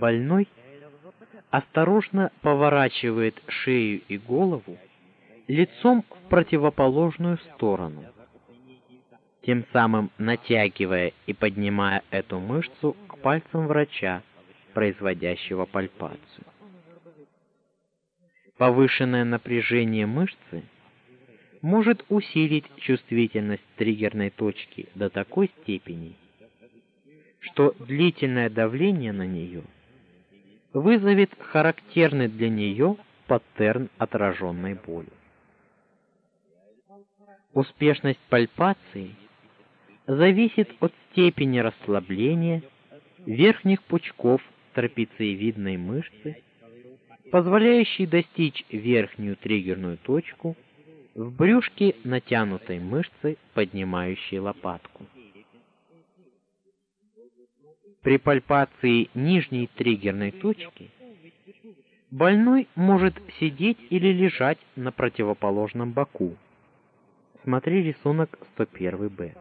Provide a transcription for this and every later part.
Больной осторожно поворачивает шею и голову лицом в противоположную сторону, тем самым натягивая и поднимая эту мышцу к пальцам врача, производящего пальпацию. Повышенное напряжение мышцы может усилить чувствительность триггерной точки до такой степени, что длительное давление на нее – вызовет характерный для нее паттерн отраженной боли. Успешность пальпации зависит от степени расслабления верхних пучков трапециевидной мышцы, позволяющей достичь верхнюю триггерную точку в брюшке натянутой мышцы, поднимающей лопатку. При пальпации нижней триггерной точки больной может сидеть или лежать на противоположном боку. Смотри рисунок 101-Б.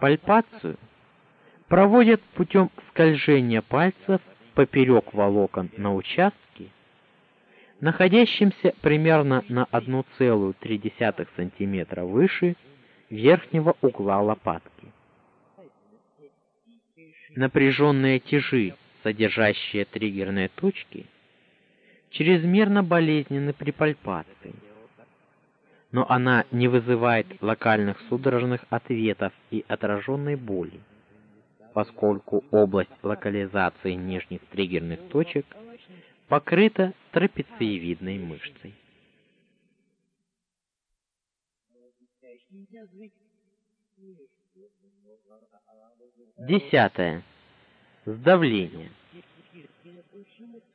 Пальпацию проводят путем скольжения пальцев поперек волокон на участке, находящемся примерно на 1,3 см выше верхнего угла лопатки напряженные тяжи, содержащие триггерные точки, чрезмерно болезненны при пальпации. Но она не вызывает локальных судорожных ответов и отраженной боли, поскольку область локализации нижних триггерных точек покрыта трапециевидной мышцей. Десятое. Сдавление.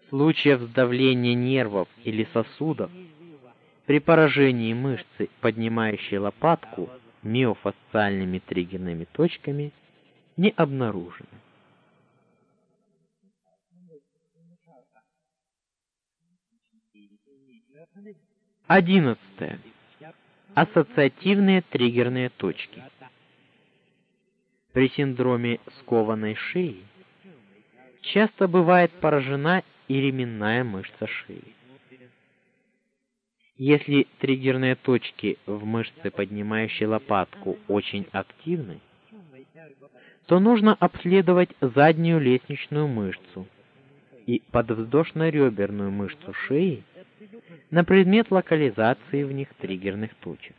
В случаях сдавления нервов или сосудов при поражении мышцы, поднимающей лопатку, миофасциальными триггерными точками не обнаружено. Одиннадцатое. Ассоциативные триггерные точки. При синдроме скованной шеи часто бывает поражена и ременная мышца шеи. Если триггерные точки в мышце, поднимающей лопатку, очень активны, то нужно обследовать заднюю лестничную мышцу и подвздошно-реберную мышцу шеи на предмет локализации в них триггерных точек.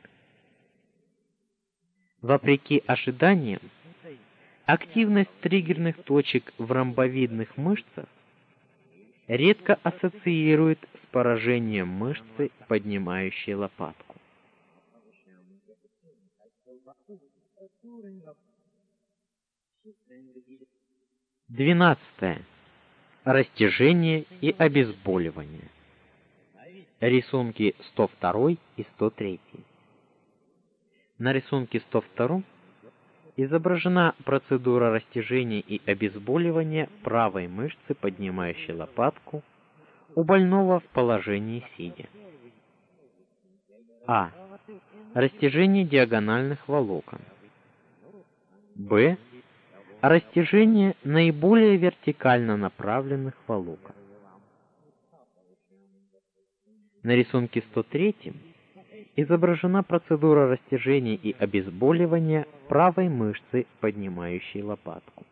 Вопреки ожиданиям, Активность триггерных точек в ромбовидных мышцах редко ассоциирует с поражением мышцы, поднимающей лопатку. Двенадцатое. Растяжение и обезболивание. Рисунки 102 и 103. На рисунке 102 изображена процедура растяжения и обезболивания правой мышцы, поднимающей лопатку, у больного в положении сидя. А. Растяжение диагональных волокон. Б. Растяжение наиболее вертикально направленных волокон. На рисунке 103 изображена процедура растяжения и обезболивания правой мышцы, поднимающей лопатку.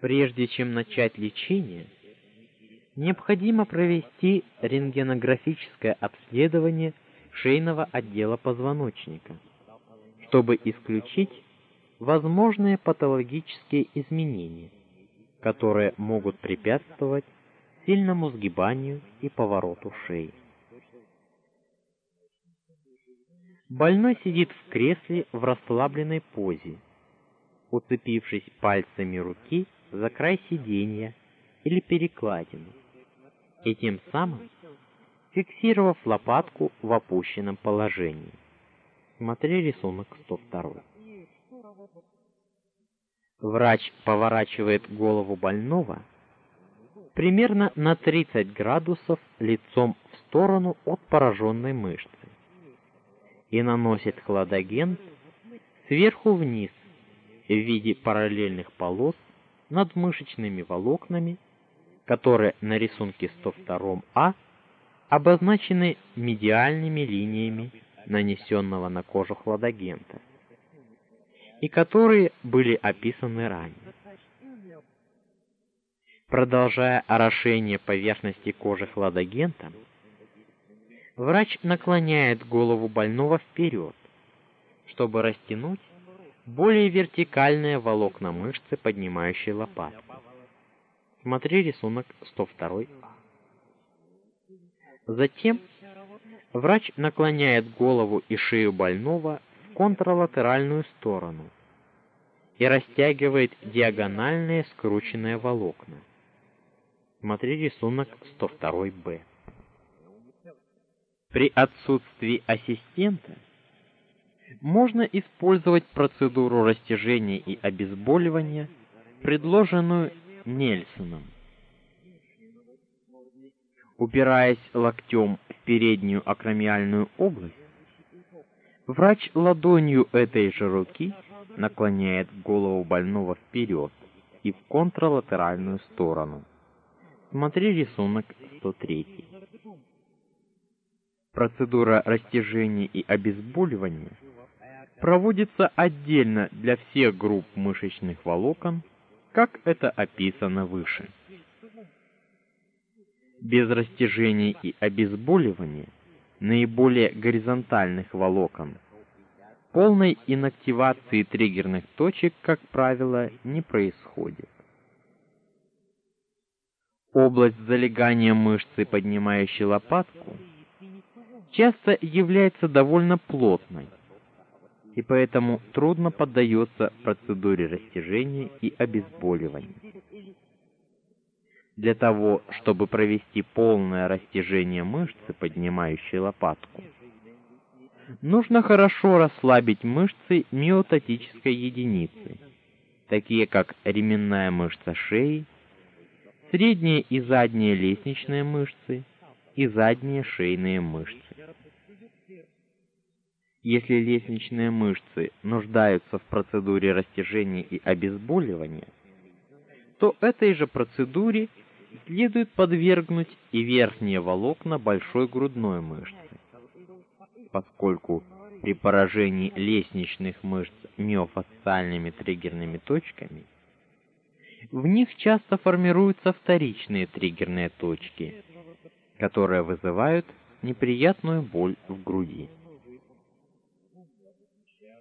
Прежде чем начать лечение, необходимо провести рентгенографическое обследование шейного отдела позвоночника, чтобы исключить возможные патологические изменения, которые могут препятствовать сильному сгибанию и повороту шеи. Больной сидит в кресле в расслабленной позе, уцепившись пальцами руки за край сиденья или перекладину, и тем самым фиксировав лопатку в опущенном положении. Смотри рисунок 102. Врач поворачивает голову больного примерно на 30 градусов лицом в сторону от пораженной мышцы и наносит хладагент сверху вниз в виде параллельных полос над мышечными волокнами, которые на рисунке 102А обозначены медиальными линиями нанесенного на кожу хладагента и которые были описаны ранее. Продолжая орошение поверхности кожи хладагентом, врач наклоняет голову больного вперед, чтобы растянуть более вертикальные волокна мышцы, поднимающие лопатку. Смотри рисунок 102А. Затем врач наклоняет голову и шею больного в контралатеральную сторону и растягивает диагональные скрученные волокна. Смотри рисунок 102Б. При отсутствии ассистента можно использовать процедуру растяжения и обезболивания, предложенную Нельсоном. Упираясь локтем в переднюю акромиальную область, врач ладонью этой же руки наклоняет голову больного вперед и в контралатеральную сторону. Смотри рисунок 103. Процедура растяжения и обезболивания проводится отдельно для всех групп мышечных волокон, как это описано выше. Без растяжения и обезболивания наиболее горизонтальных волокон полной инактивации триггерных точек, как правило, не происходит. Область залегания мышцы, поднимающей лопатку, часто является довольно плотной, и поэтому трудно поддается процедуре растяжения и обезболивания. Для того, чтобы провести полное растяжение мышцы, поднимающей лопатку, нужно хорошо расслабить мышцы миотатической единицы, такие как ременная мышца шеи, средние и задние лестничные мышцы и задние шейные мышцы. Если лестничные мышцы нуждаются в процедуре растяжения и обезболивания, то этой же процедуре следует подвергнуть и верхние волокна большой грудной мышцы, поскольку при поражении лестничных мышц миофасциальными триггерными точками в них часто формируются вторичные триггерные точки, которые вызывают неприятную боль в груди.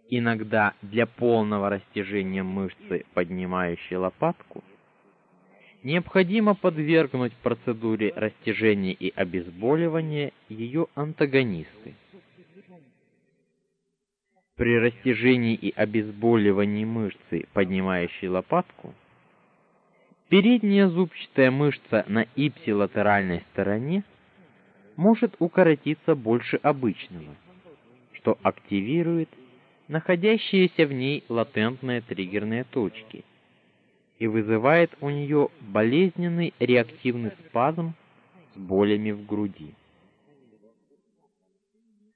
Иногда для полного растяжения мышцы, поднимающей лопатку, необходимо подвергнуть процедуре растяжения и обезболивания ее антагонисты. При растяжении и обезболивании мышцы, поднимающей лопатку, передняя зубчатая мышца на ипсилатеральной стороне может укоротиться больше обычного, что активирует находящиеся в ней латентные триггерные точки и вызывает у нее болезненный реактивный спазм с болями в груди.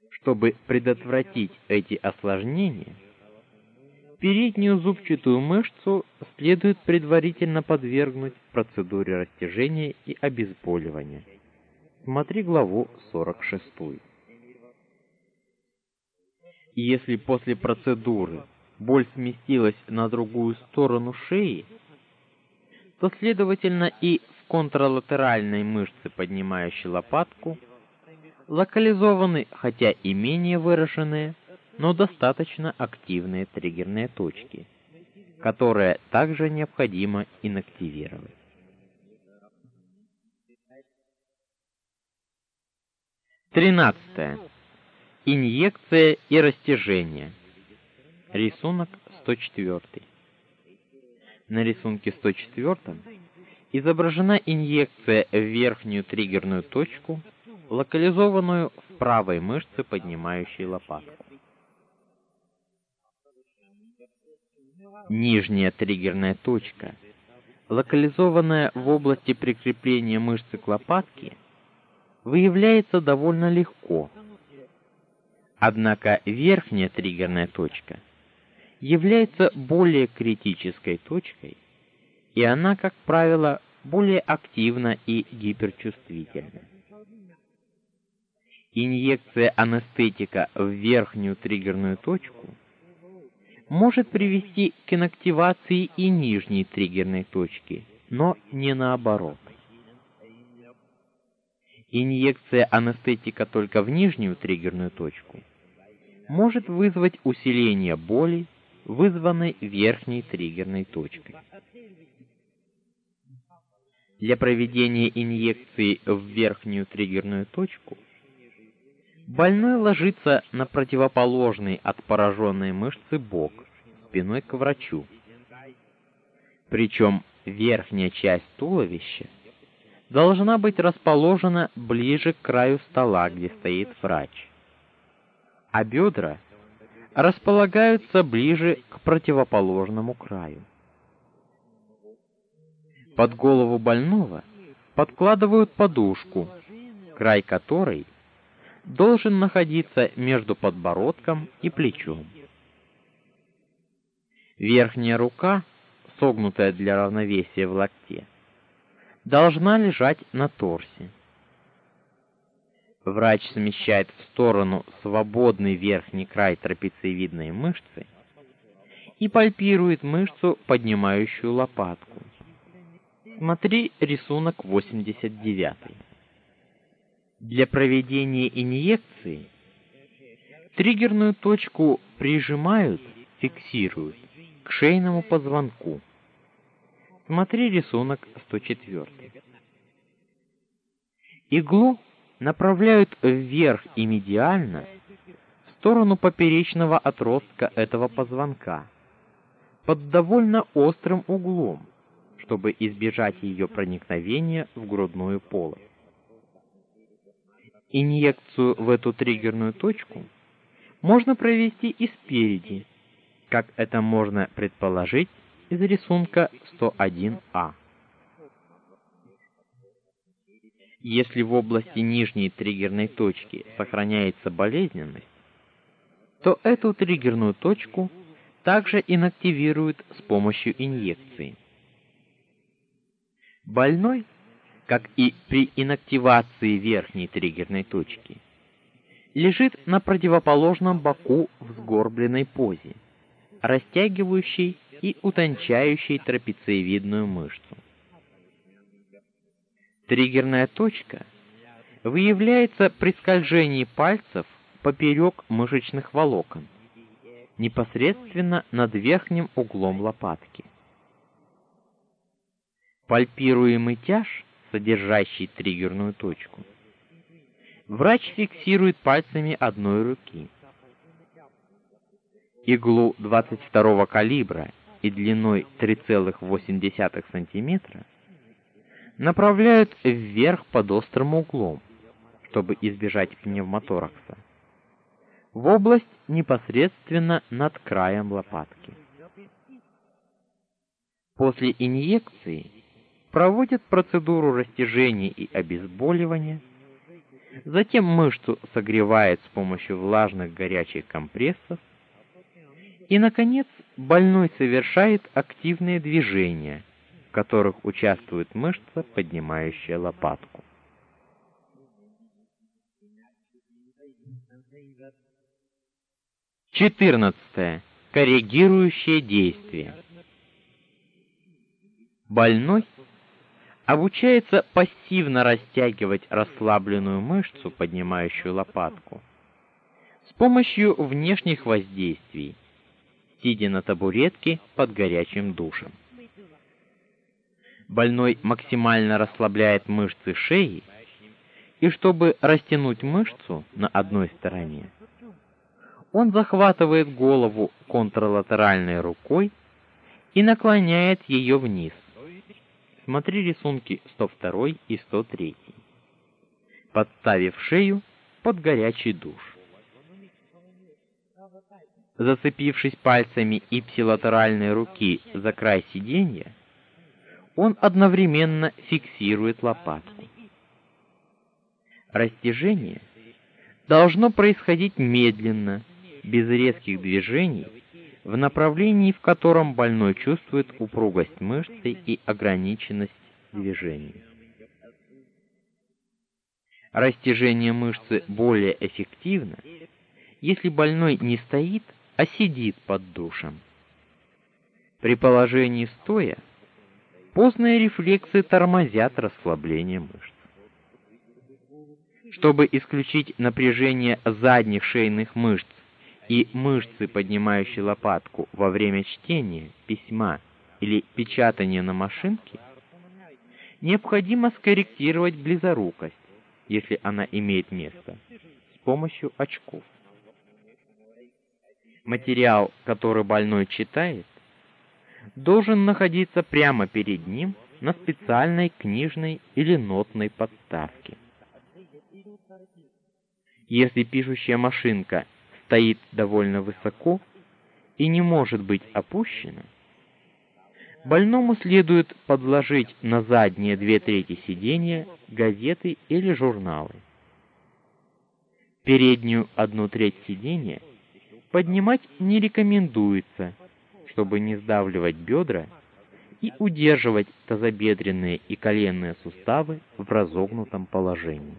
Чтобы предотвратить эти осложнения, переднюю зубчатую мышцу следует предварительно подвергнуть процедуре растяжения и обезболивания. Смотри главу 46. И если после процедуры боль сместилась на другую сторону шеи, то следовательно и в контралатеральной мышце, поднимающей лопатку, локализованы, хотя и менее выраженные, но достаточно активные триггерные точки, которые также необходимо инактивировать. Тринадцатое. Инъекция и растяжение. Рисунок 104. На рисунке 104 изображена инъекция в верхнюю триггерную точку, локализованную в правой мышце, поднимающей лопатку. Нижняя триггерная точка, локализованная в области прикрепления мышцы к лопатке, выявляется довольно легко Однако верхняя триггерная точка является более критической точкой, и она, как правило, более активна и гиперчувствительна. Инъекция анестетика в верхнюю триггерную точку может привести к инактивации и нижней триггерной точки, но не наоборот. Инъекция анестетика только в нижнюю триггерную точку может вызвать усиление боли, вызванной верхней триггерной точкой. Для проведения инъекции в верхнюю триггерную точку больной ложится на противоположный от пораженной мышцы бок, спиной к врачу. Причем верхняя часть туловища должна быть расположена ближе к краю стола, где стоит врач. А бедра располагаются ближе к противоположному краю. Под голову больного подкладывают подушку, край которой должен находиться между подбородком и плечом. Верхняя рука, согнутая для равновесия в локте, должна лежать на торсе. Врач смещает в сторону свободный верхний край трапециевидной мышцы и пальпирует мышцу, поднимающую лопатку. Смотри рисунок 89. Для проведения инъекции триггерную точку прижимают, фиксируют к шейному позвонку. Смотри рисунок 104. Иглу направляют вверх и медиально в сторону поперечного отростка этого позвонка под довольно острым углом, чтобы избежать ее проникновения в грудную полость. Инъекцию в эту триггерную точку можно провести и спереди, как это можно предположить из рисунка 101А. Если в области нижней триггерной точки сохраняется болезненность, то эту триггерную точку также инактивируют с помощью инъекции. Больной, как и при инактивации верхней триггерной точки, лежит на противоположном боку в сгорбленной позе, растягивающей и утончающей трапециевидную мышцу. Триггерная точка выявляется при скольжении пальцев поперек мышечных волокон, непосредственно над верхним углом лопатки. Пальпируемый тяж, содержащий триггерную точку, врач фиксирует пальцами одной руки. Иглу 22 калибра и длиной 3,8 см направляют вверх под острым углом, чтобы избежать пневмоторакса, в область непосредственно над краем лопатки. После инъекции проводят процедуру растяжения и обезболивания, затем мышцу согревают с помощью влажных горячих компрессов, и наконец больной совершает активные движения, в которых участвует мышца, поднимающая лопатку. Четырнадцатое. Корректирующее действие. Больной обучается пассивно растягивать расслабленную мышцу, поднимающую лопатку, с помощью внешних воздействий, сидя на табуретке под горячим душем. Больной максимально расслабляет мышцы шеи, и чтобы растянуть мышцу на одной стороне, он захватывает голову контралатеральной рукой и наклоняет ее вниз. Смотри рисунки 102 и 103. Подставив шею под горячий душ. Зацепившись пальцами ипсилатеральной руки за край сиденья, он одновременно фиксирует лопатку. Растяжение должно происходить медленно, без резких движений, в направлении, в котором больной чувствует упругость мышцы и ограниченность движений. Растяжение мышцы более эффективно, если больной не стоит, а сидит под душем. При положении стоя поздние рефлексы тормозят расслабление мышц. Чтобы исключить напряжение задних шейных мышц и мышцы, поднимающие лопатку во время чтения, письма или печатания на машинке, необходимо скорректировать близорукость, если она имеет место, с помощью очков. Материал, который больной читает, должен находиться прямо перед ним на специальной книжной или нотной подставке. Если пишущая машинка стоит довольно высоко и не может быть опущена, больному следует подложить на задние две трети сиденья газеты или журналы. Переднюю одну треть сиденья поднимать не рекомендуется, чтобы не сдавливать бедра и удерживать тазобедренные и коленные суставы в разогнутом положении.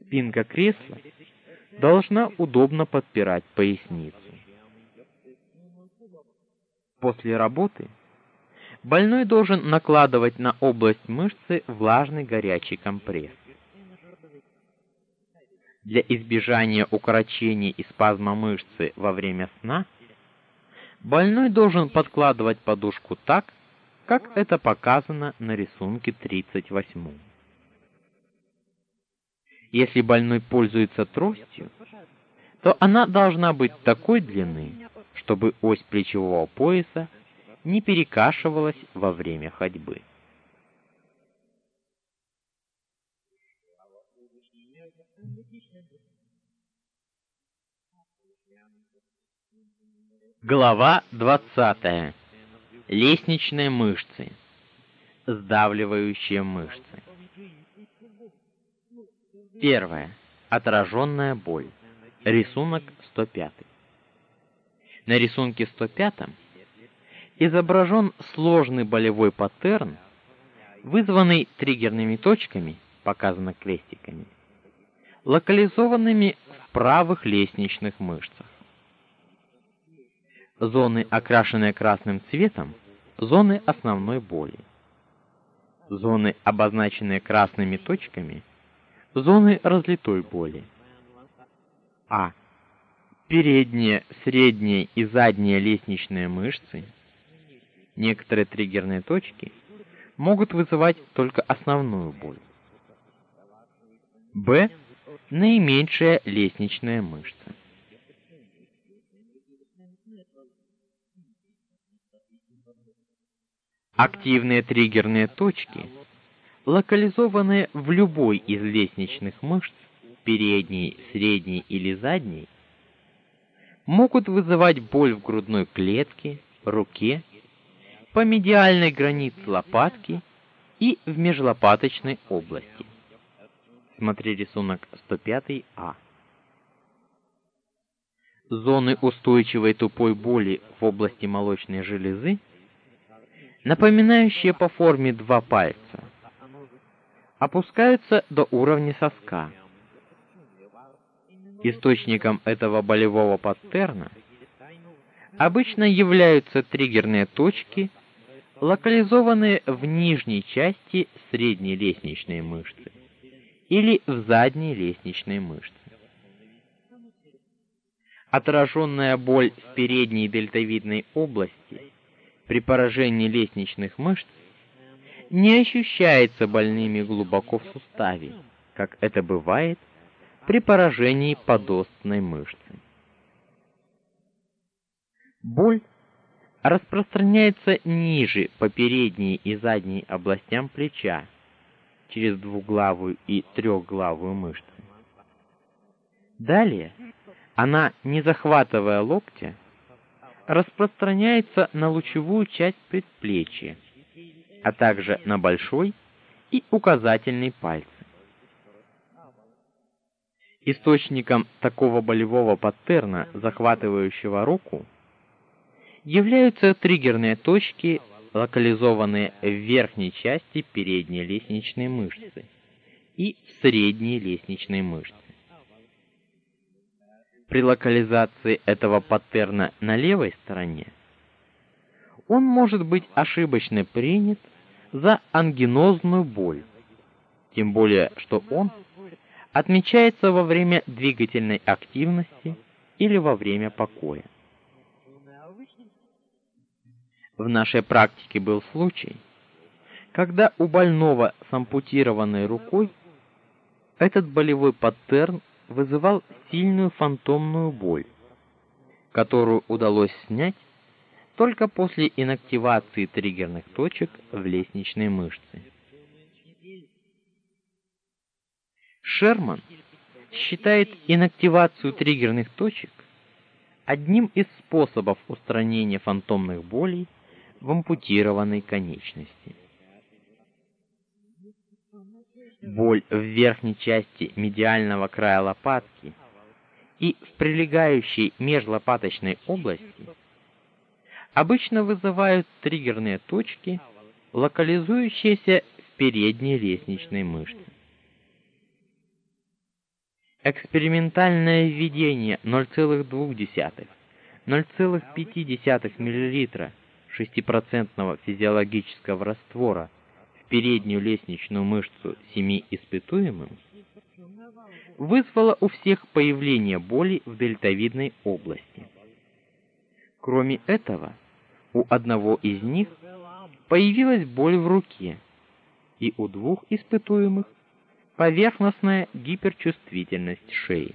Спинка кресла должна удобно подпирать поясницу. После работы больной должен накладывать на область мышцы влажный горячий компресс. Для избежания укорочения и спазма мышцы во время сна больной должен подкладывать подушку так, как это показано на рисунке 38. Если больной пользуется тростью, то она должна быть такой длины, чтобы ось плечевого пояса не перекашивалась во время ходьбы. Глава 20. Лестничные мышцы. Сдавливающие мышцы. Первое. Отраженная боль. Рисунок 105. На рисунке 105 изображен сложный болевой паттерн, вызванный триггерными точками, показано крестиками, локализованными в правых лестничных мышцах. Зоны, окрашенные красным цветом, зоны основной боли. Зоны, обозначенные красными точками, Зоны разлитой боли. А. Передние, средние и задние лестничные мышцы. Некоторые триггерные точки могут вызывать только основную боль. Б. Наименьшая лестничная мышца. Активные триггерные точки локализованные в любой из лестничных мышц, передней, средней или задней, могут вызывать боль в грудной клетке, руке, по медиальной границе лопатки и в межлопаточной области. Смотри рисунок 105А. Зоны устойчивой тупой боли в области молочной железы, напоминающие по форме два пальца, опускаются до уровня соска. Источником этого болевого паттерна обычно являются триггерные точки, локализованные в нижней части средней лестничной мышцы или в задней лестничной мышце. Отраженная боль в передней дельтовидной области при поражении лестничных мышц не ощущается больными глубоко в суставе, как это бывает при поражении подостной мышцы. Боль распространяется ниже по передней и задней областям плеча через двуглавую и трехглавую мышцы. Далее она, не захватывая локтя, распространяется на лучевую часть предплечья а также на большой и указательный пальцы. Источником такого болевого паттерна, захватывающего руку, являются триггерные точки, локализованные в верхней части передней лестничной мышцы и в средней лестничной мышце. При локализации этого паттерна на левой стороне он может быть ошибочно принят за ангинозную боль, тем более что он отмечается во время двигательной активности или во время покоя. В нашей практике был случай, когда у больного с ампутированной рукой этот болевой паттерн вызывал сильную фантомную боль, которую удалось снять только после инактивации триггерных точек в лестничной мышце. Шерман считает инактивацию триггерных точек одним из способов устранения фантомных болей в ампутированной конечности. Боль в верхней части медиального края лопатки и в прилегающей межлопаточной области обычно вызывают триггерные точки, локализующиеся в передней лестничной мышце. Экспериментальное введение 0,2 0,5 мл 6% физиологического раствора в переднюю лестничную мышцу семи испытуемым вызвало у всех появление боли в дельтовидной области. Кроме этого, у одного из них появилась боль в руке, и у двух испытуемых поверхностная гиперчувствительность шеи.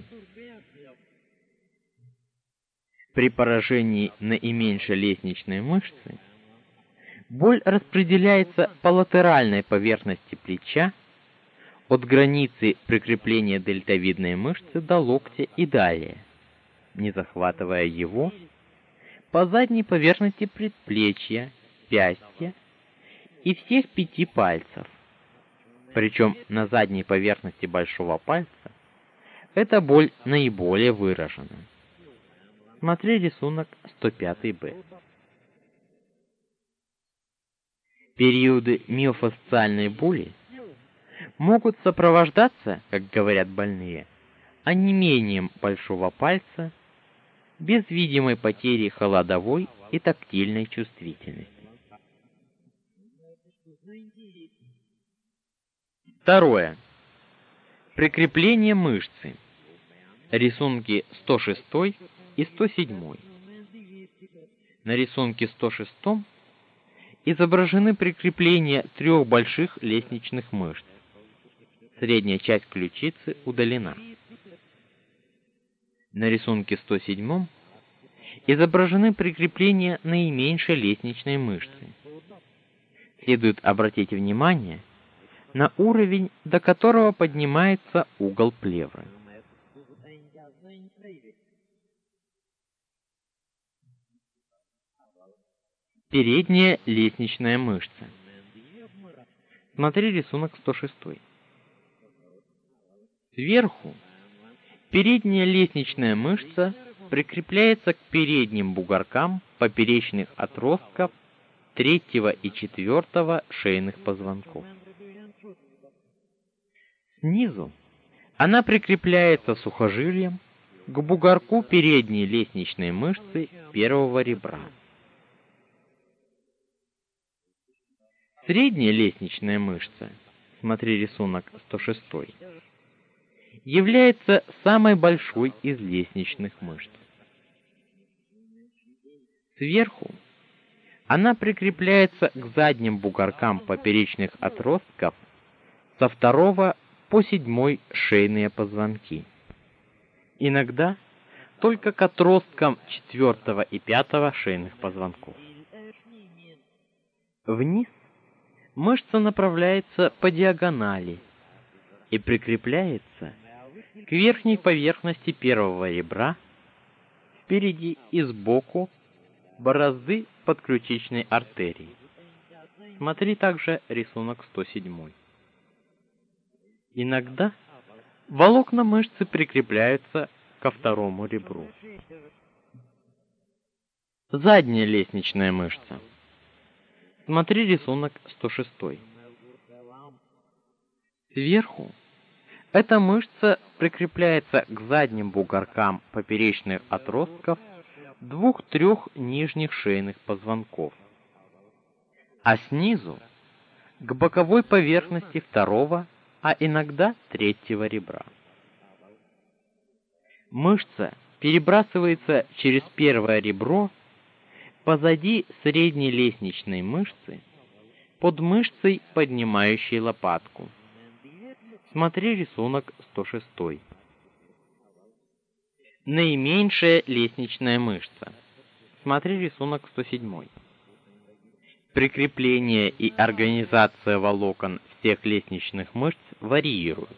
При поражении наименьшей лестничной мышцы боль распределяется по латеральной поверхности плеча от границы прикрепления дельтовидной мышцы до локтя и далее, не захватывая его по задней поверхности предплечья, пястья и всех пяти пальцев. Причем на задней поверхности большого пальца эта боль наиболее выражена. Смотри рисунок 105-Б. Периоды миофасциальной боли могут сопровождаться, как говорят больные, онемением большого пальца без видимой потери холодовой и тактильной чувствительности. Второе. Прикрепление мышцы. Рисунки 106 и 107. На рисунке 106 изображены прикрепления трех больших лестничных мышц. Средняя часть ключицы удалена на рисунке 107 изображены прикрепления наименьшей лестничной мышцы. Следует обратить внимание на уровень, до которого поднимается угол плевры. Передняя лестничная мышца. Смотри рисунок 106. Сверху Передняя лестничная мышца прикрепляется к передним бугоркам поперечных отростков третьего и четвертого шейных позвонков. Снизу она прикрепляется сухожилием к бугорку передней лестничной мышцы первого ребра. Средняя лестничная мышца, смотри рисунок 106, является самой большой из лестничных мышц. Сверху она прикрепляется к задним бугоркам поперечных отростков со второго по седьмой шейные позвонки. Иногда только к отросткам четвертого и пятого шейных позвонков. Вниз мышца направляется по диагонали и прикрепляется к верхней поверхности первого ребра, впереди и сбоку борозды подключичной артерии. Смотри также рисунок 107. Иногда волокна мышцы прикрепляются ко второму ребру. Задняя лестничная мышца. Смотри рисунок 106. Сверху эта мышца прикрепляется к задним бугоркам поперечных отростков двух-трех нижних шейных позвонков, а снизу к боковой поверхности второго, а иногда третьего ребра. Мышца перебрасывается через первое ребро позади средней лестничной мышцы под мышцей, поднимающей лопатку. Смотри рисунок 106. Наименьшая лестничная мышца. Смотри рисунок 107. Прикрепление и организация волокон всех лестничных мышц варьируют.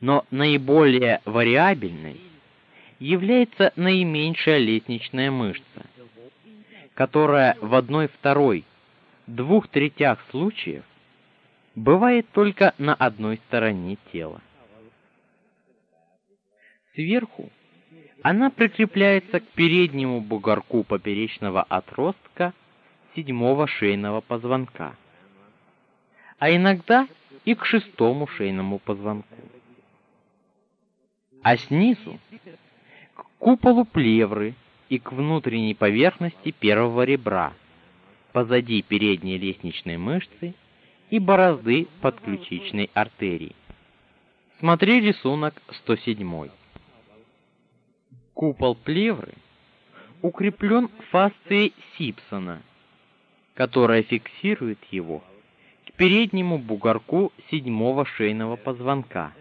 Но наиболее вариабельной является наименьшая лестничная мышца, которая в одной второй двух третях случаев бывает только на одной стороне тела. Сверху она прикрепляется к переднему бугорку поперечного отростка седьмого шейного позвонка, а иногда и к шестому шейному позвонку. А снизу к куполу плевры и к внутренней поверхности первого ребра, позади передней лестничной мышцы и борозды подключичной артерии. Смотри рисунок 107. Купол плевры укреплен фасцией Сипсона, которая фиксирует его к переднему бугорку седьмого шейного позвонка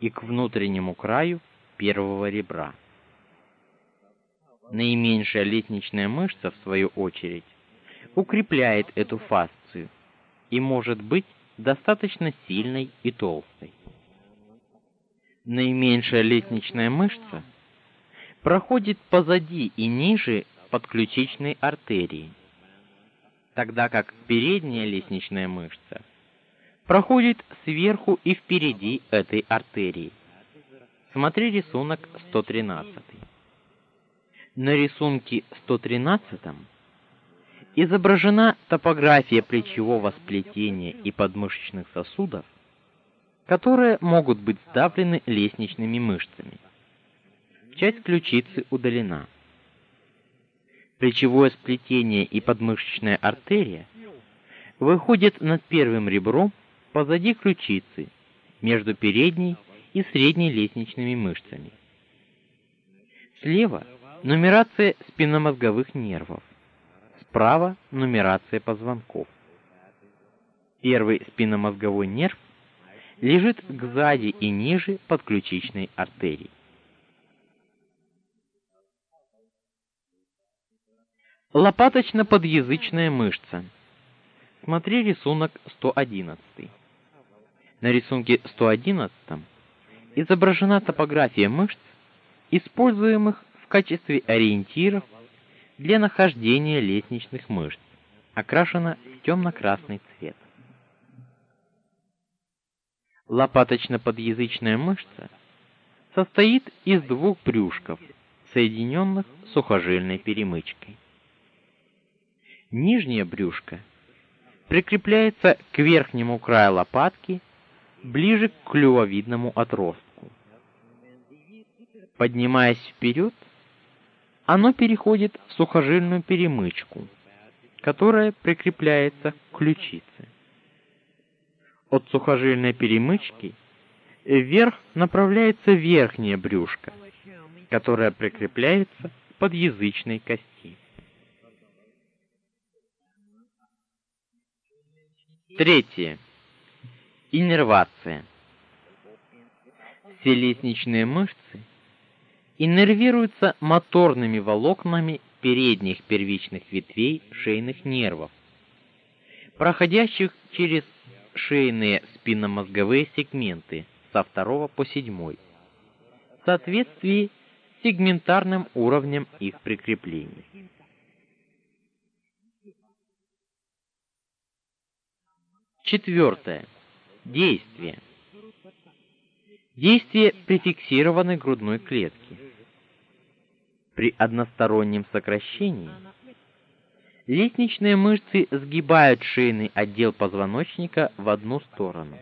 и к внутреннему краю первого ребра. Наименьшая лестничная мышца в свою очередь укрепляет эту фасцию и может быть достаточно сильной и толстой. Наименьшая лестничная мышца проходит позади и ниже подключичной артерии, тогда как передняя лестничная мышца проходит сверху и впереди этой артерии. Смотри рисунок 113. На рисунке 113 изображена топография плечевого сплетения и подмышечных сосудов, которые могут быть сдавлены лестничными мышцами. Часть ключицы удалена. Плечевое сплетение и подмышечная артерия выходят над первым ребром позади ключицы, между передней и средней лестничными мышцами. Слева нумерация спинномозговых нервов. Справа нумерация позвонков. Первый спинномозговой нерв лежит сзади и ниже подключичной артерии. Лопаточно-подъязычная мышца. Смотри рисунок 111. На рисунке 111 изображена топография мышц, используемых в качестве ориентиров для нахождения лестничных мышц, окрашена в темно-красный цвет. Лопаточно-подъязычная мышца состоит из двух брюшков, соединенных сухожильной перемычкой. Нижнее брюшко прикрепляется к верхнему краю лопатки ближе к клювовидному отростку. Поднимаясь вперед, оно переходит в сухожильную перемычку, которая прикрепляется к ключице. От сухожильной перемычки вверх направляется верхнее брюшко, которое прикрепляется к подъязычной кости. Третье. Иннервация. Все лестничные мышцы иннервируются моторными волокнами передних первичных ветвей шейных нервов, проходящих через шейные спинномозговые сегменты со второго по седьмой, в соответствии с сегментарным уровнем их прикрепления. Четвертое. Действие. Действие при фиксированной грудной клетке. При одностороннем сокращении лестничные мышцы сгибают шейный отдел позвоночника в одну сторону.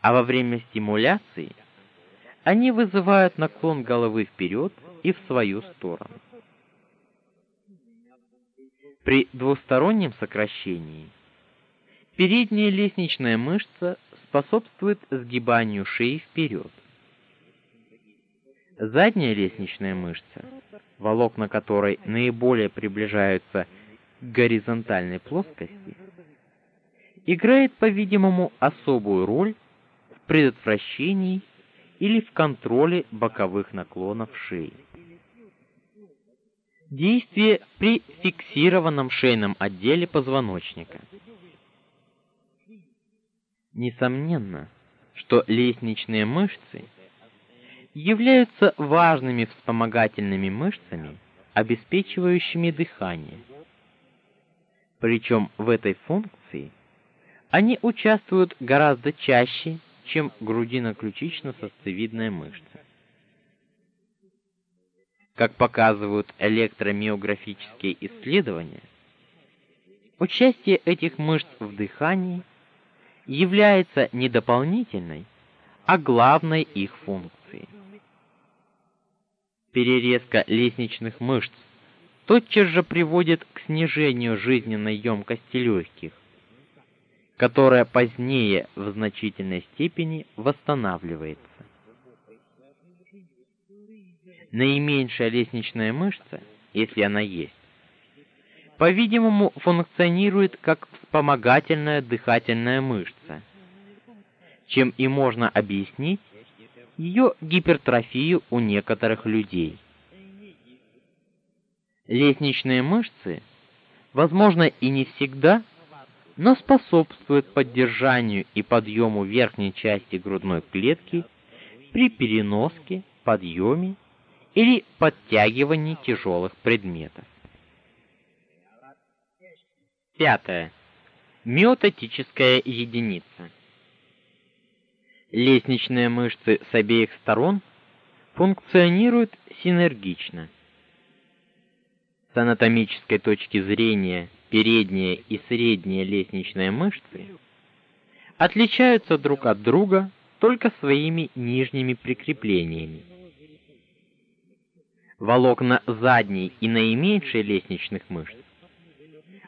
А во время стимуляции они вызывают наклон головы вперед и в свою сторону. При двустороннем сокращении передняя лестничная мышца способствует сгибанию шеи вперед. Задняя лестничная мышца, волокна которой наиболее приближаются к горизонтальной плоскости, играет, по-видимому, особую роль в предотвращении или в контроле боковых наклонов шеи. Действие при фиксированном шейном отделе позвоночника. Несомненно, что лестничные мышцы являются важными вспомогательными мышцами, обеспечивающими дыхание. Причем в этой функции они участвуют гораздо чаще, чем грудино-ключично-сосцевидная мышца. Как показывают электромиографические исследования, участие этих мышц в дыхании является не дополнительной, а главной их функцией. Перерезка лестничных мышц тотчас же приводит к снижению жизненной емкости легких, которая позднее в значительной степени восстанавливается. Наименьшая лестничная мышца, если она есть, по-видимому, функционирует как вспомогательная дыхательная мышца, чем и можно объяснить ее гипертрофию у некоторых людей. Лестничные мышцы, возможно, и не всегда но способствует поддержанию и подъему верхней части грудной клетки при переноске, подъеме или подтягивании тяжелых предметов. Пятое. Миотатическая единица. Лестничные мышцы с обеих сторон функционируют синергично. С анатомической точки зрения передняя и средняя лестничные мышцы отличаются друг от друга только своими нижними прикреплениями. Волокна задней и наименьшей лестничных мышц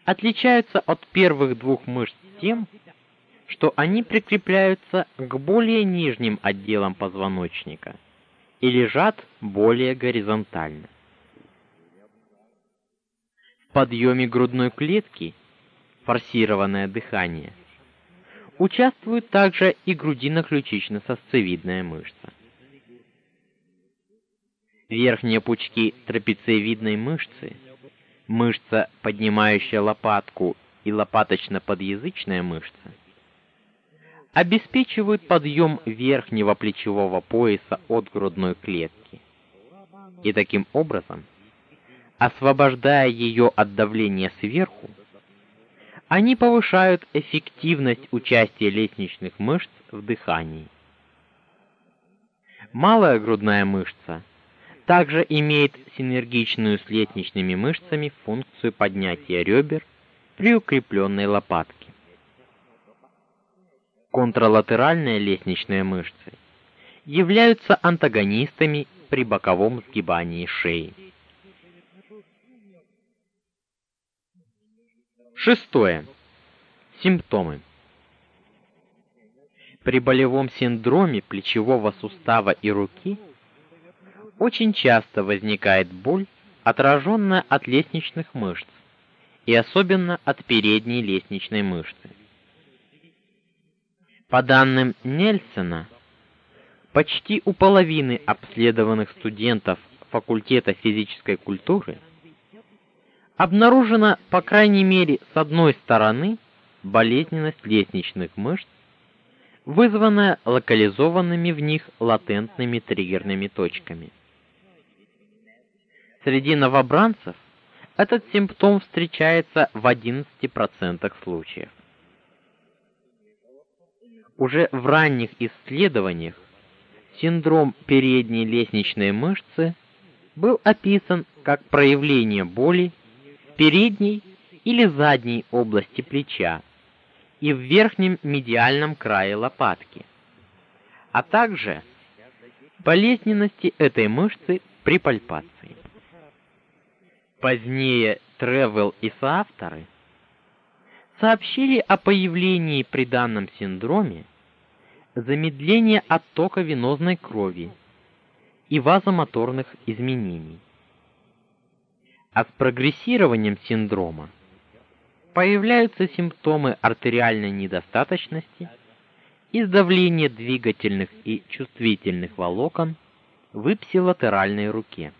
отличаются от первых двух мышц тем, что они прикрепляются к более нижним отделам позвоночника и лежат более горизонтально подъеме грудной клетки, форсированное дыхание, участвует также и грудино-ключично-сосцевидная мышца. Верхние пучки трапециевидной мышцы, мышца, поднимающая лопатку, и лопаточно-подъязычная мышца обеспечивают подъем верхнего плечевого пояса от грудной клетки. И таким образом освобождая ее от давления сверху, они повышают эффективность участия лестничных мышц в дыхании. Малая грудная мышца также имеет синергичную с лестничными мышцами функцию поднятия ребер при укрепленной лопатке. Контралатеральные лестничные мышцы являются антагонистами при боковом сгибании шеи. Шестое. Симптомы. При болевом синдроме плечевого сустава и руки очень часто возникает боль, отраженная от лестничных мышц, и особенно от передней лестничной мышцы. По данным Нельсона, почти у половины обследованных студентов факультета физической культуры – обнаружена, по крайней мере, с одной стороны, болезненность лестничных мышц, вызванная локализованными в них латентными триггерными точками. Среди новобранцев этот симптом встречается в 11% случаев. Уже в ранних исследованиях синдром передней лестничной мышцы был описан как проявление боли в передней или задней области плеча и в верхнем медиальном крае лопатки, а также болезненности этой мышцы при пальпации. Позднее Тревел и соавторы сообщили о появлении при данном синдроме замедления оттока венозной крови и вазомоторных изменений. А с прогрессированием синдрома появляются симптомы артериальной недостаточности и сдавления двигательных и чувствительных волокон в ипсилатеральной руке.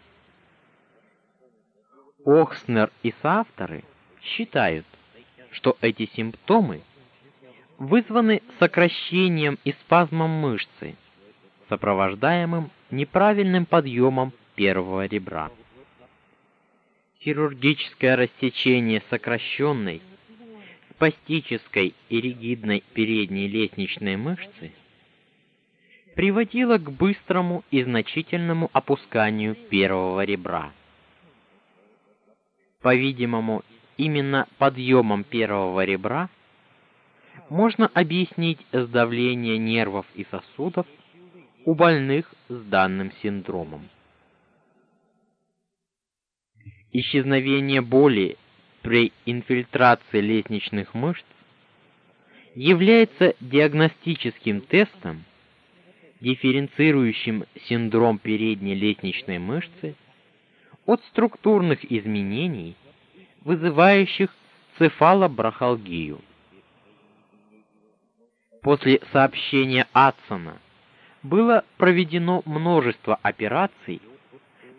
Охснер и соавторы считают, что эти симптомы вызваны сокращением и спазмом мышцы, сопровождаемым неправильным подъемом первого ребра. Хирургическое рассечение сокращенной, спастической и ригидной передней лестничной мышцы приводило к быстрому и значительному опусканию первого ребра. По-видимому, именно подъемом первого ребра можно объяснить сдавление нервов и сосудов у больных с данным синдромом. Исчезновение боли при инфильтрации лестничных мышц является диагностическим тестом, дифференцирующим синдром передней лестничной мышцы от структурных изменений, вызывающих цефалобрахалгию. После сообщения Атсона было проведено множество операций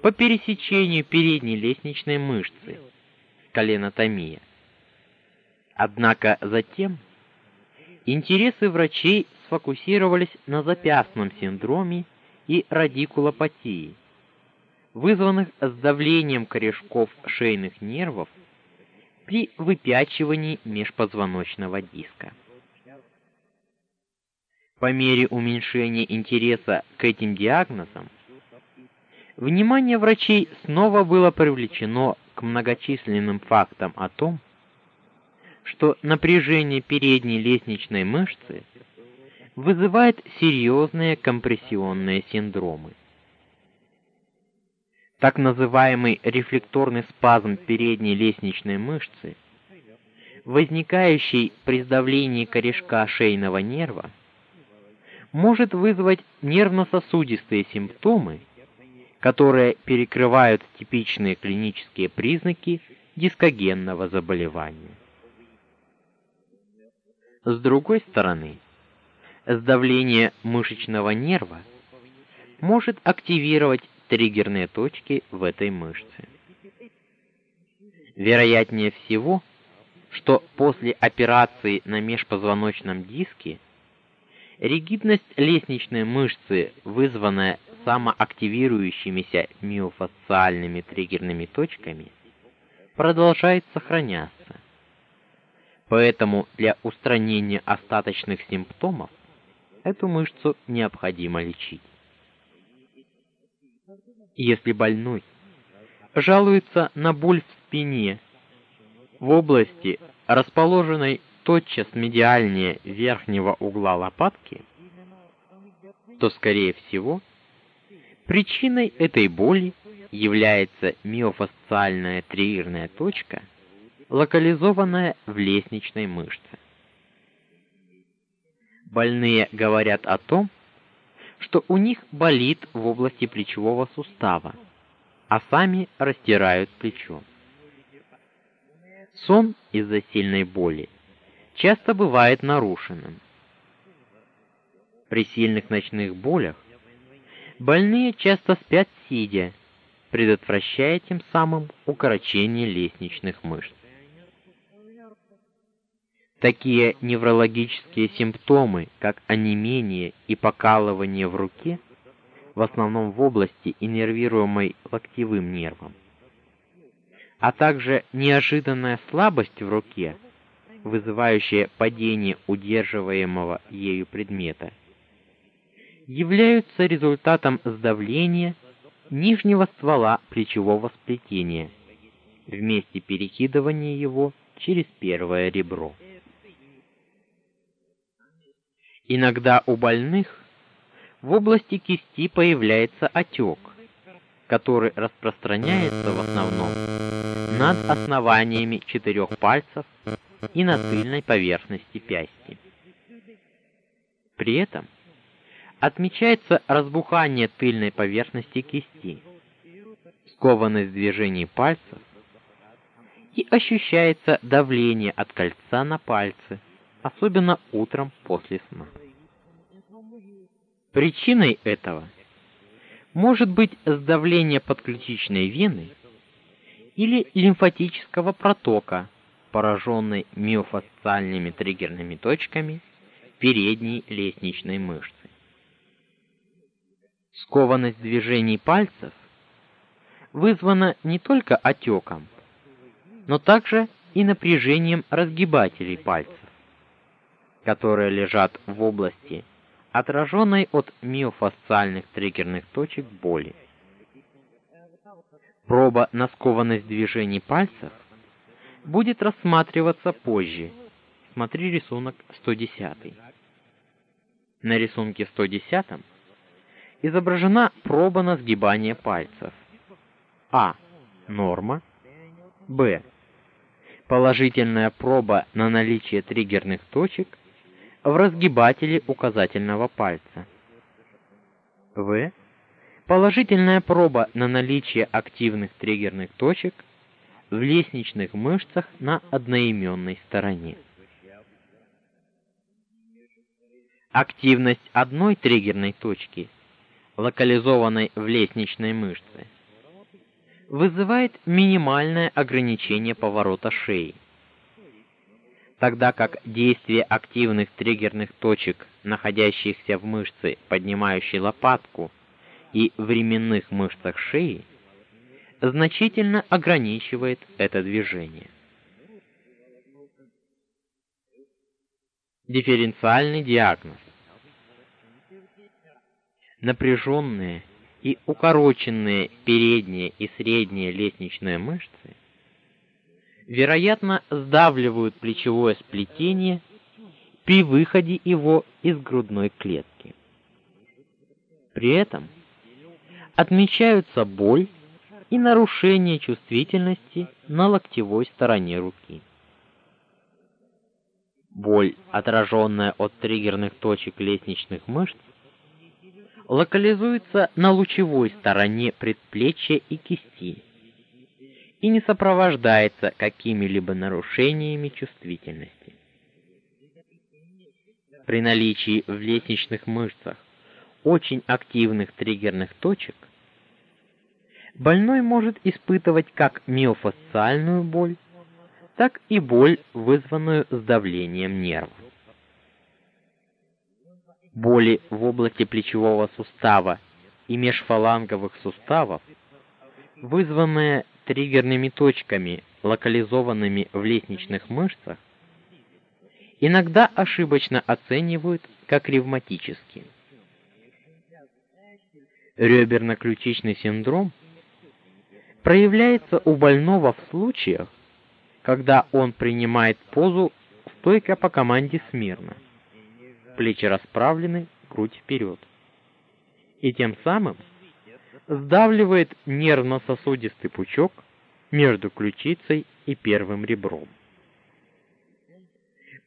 по пересечению передней лестничной мышцы, коленотомия. Однако затем интересы врачей сфокусировались на запястном синдроме и радикулопатии, вызванных сдавлением корешков шейных нервов при выпячивании межпозвоночного диска. По мере уменьшения интереса к этим диагнозам, внимание врачей снова было привлечено к многочисленным фактам о том, что напряжение передней лестничной мышцы вызывает серьезные компрессионные синдромы. Так называемый рефлекторный спазм передней лестничной мышцы, возникающий при сдавлении корешка шейного нерва, может вызвать нервно-сосудистые симптомы, которые перекрывают типичные клинические признаки дискогенного заболевания. С другой стороны, сдавление мышечного нерва может активировать триггерные точки в этой мышце. Вероятнее всего, что после операции на межпозвоночном диске Ригидность лестничной мышцы, вызванная самоактивирующимися миофасциальными триггерными точками, продолжает сохраняться. Поэтому для устранения остаточных симптомов эту мышцу необходимо лечить. Если больной жалуется на боль в спине в области, расположенной тотчас медиальнее верхнего угла лопатки, то скорее всего причиной этой боли является миофасциальная триггерная точка, локализованная в лестничной мышце. Больные говорят о том, что у них болит в области плечевого сустава, а сами растирают плечо. Сон из-за сильной боли часто бывает нарушенным. При сильных ночных болях больные часто спят сидя, предотвращая тем самым укорочение лестничных мышц. Такие неврологические симптомы, как онемение и покалывание в руке, в основном в области иннервируемой локтевым нервом, а также неожиданная слабость в руке – вызывающее падение удерживаемого ею предмета, являются результатом сдавления нижнего ствола плечевого сплетения вместе перекидывания его через первое ребро. Иногда у больных в области кисти появляется отек, который распространяется в основном над основаниями четырех пальцев и на тыльной поверхности пясти. При этом отмечается разбухание тыльной поверхности кисти, скованность движений пальцев и ощущается давление от кольца на пальцы, особенно утром после сна. Причиной этого может быть сдавление подключичной вены или лимфатического протока, пораженной миофасциальными триггерными точками передней лестничной мышцы. Скованность движений пальцев вызвана не только отеком, но также и напряжением разгибателей пальцев, которые лежат в области отраженной от миофасциальных триггерных точек боли. Проба на скованность движений пальцев будет рассматриваться позже. Смотри рисунок 110. На рисунке 110 изображена проба на сгибание пальцев. А. Норма. Б. Положительная проба на наличие триггерных точек в разгибателе указательного пальца. В. Положительная проба на наличие активных триггерных точек в лестничных мышцах на одноименной стороне. Активность одной триггерной точки, локализованной в лестничной мышце, вызывает минимальное ограничение поворота шеи тогда как действие активных триггерных точек, находящихся в мышце, поднимающей лопатку, и временных мышцах шеи, значительно ограничивает это движение. Дифференциальный диагноз. Напряженные и укороченные передние и средние лестничные мышцы вероятно, сдавливают плечевое сплетение при выходе его из грудной клетки. При этом отмечаются боль и нарушение чувствительности на локтевой стороне руки. Боль, отраженная от триггерных точек лестничных мышц, локализуется на лучевой стороне предплечья и кисти и не сопровождается какими-либо нарушениями чувствительности. При наличии в лестничных мышцах очень активных триггерных точек больной может испытывать как миофасциальную боль, так и боль, вызванную сдавлением нерва. Боли в области плечевого сустава и межфаланговых суставов, вызванные триггерными точками, локализованными в лестничных мышцах, иногда ошибочно оценивают как ревматические. Реберно-ключичный синдром проявляется у больного в случаях, когда он принимает позу стойка по команде смирно. Плечи расправлены, грудь вперед. И тем самым сдавливает нервно-сосудистый пучок между ключицей и первым ребром.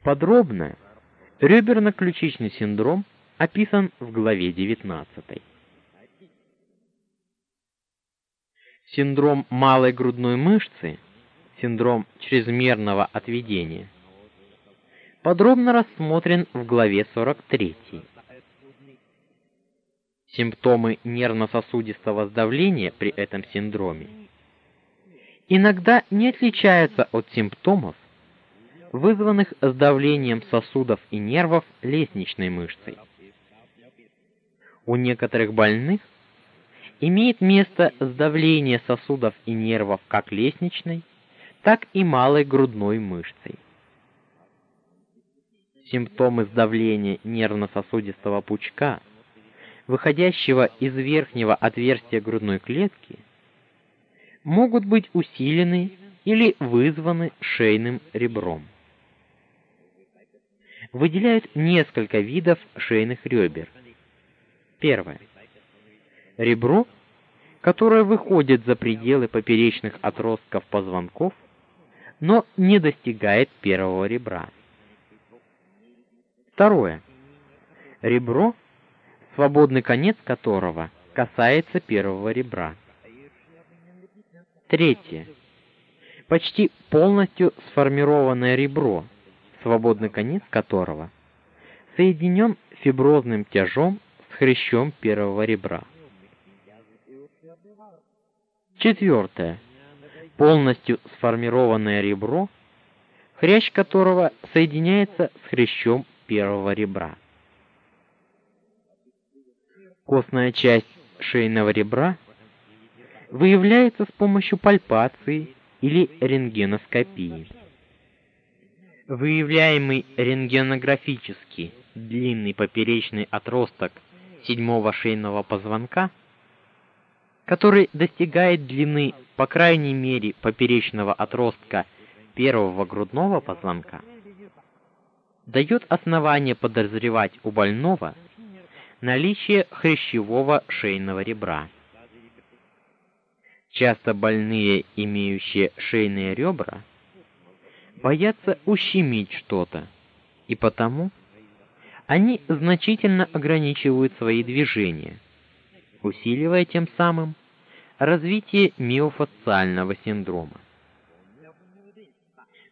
Подробно реберно-ключичный синдром описан в главе 19. Синдром малой грудной мышцы, синдром чрезмерного отведения, подробно рассмотрен в главе 43 симптомы нервно-сосудистого сдавления при этом синдроме иногда не отличаются от симптомов, вызванных сдавлением сосудов и нервов лестничной мышцей. У некоторых больных имеет место сдавление сосудов и нервов как лестничной, так и малой грудной мышцей. Симптомы сдавления нервно-сосудистого пучка, выходящего из верхнего отверстия грудной клетки, могут быть усилены или вызваны шейным ребром. Выделяют несколько видов шейных ребер. Первое. Ребро, которое выходит за пределы поперечных отростков позвонков, но не достигает первого ребра. Второе. Ребро, свободный конец которого касается первого ребра. Третье. Почти полностью сформированное ребро, свободный конец которого соединен фиброзным тяжом с хрящом первого ребра. Четвертое. Полностью сформированное ребро, хрящ которого соединяется с хрящом первого ребра. Костная часть шейного ребра выявляется с помощью пальпации или рентгеноскопии. Выявляемый рентгенографически длинный поперечный отросток седьмого шейного позвонка, который достигает длины по крайней мере поперечного отростка первого грудного позвонка, дает основание подозревать у больного наличие хрящевого шейного ребра. Часто больные, имеющие шейные ребра, боятся ущемить что-то, и потому они значительно ограничивают свои движения, усиливая тем самым развитие миофасциального синдрома.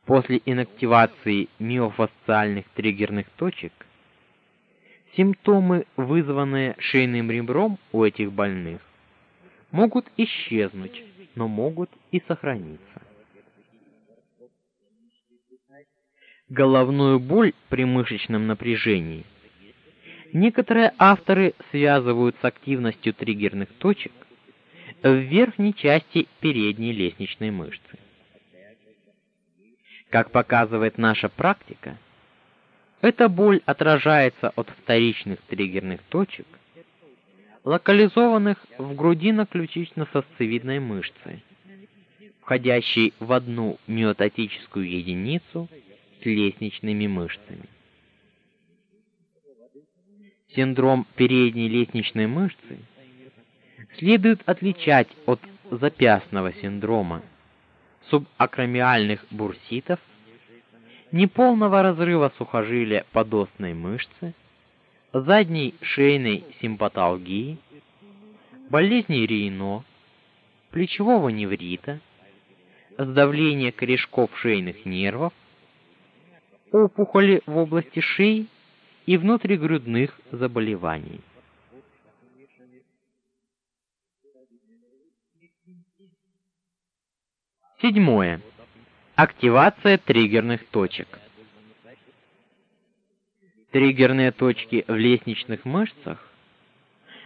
После инактивации миофасциальных триггерных точек симптомы, вызванные шейным ребром у этих больных, могут исчезнуть, но могут и сохраниться. Головную боль при мышечном напряжении некоторые авторы связывают с активностью триггерных точек в верхней части передней лестничной мышцы. Как показывает наша практика, эта боль отражается от вторичных триггерных точек, локализованных в грудино-ключично-сосцевидной мышце, входящей в одну миотатическую единицу с лестничными мышцами. Синдром передней лестничной мышцы следует отличать от запястного синдрома субакромиальных бурситов, неполного разрыва сухожилия подостной мышцы, задней шейной симпаталгии, болезни Рейно, плечевого неврита, сдавления корешков шейных нервов, опухоли в области шеи и внутригрудных заболеваний. Седьмое. Активация триггерных точек. Триггерные точки в лестничных мышцах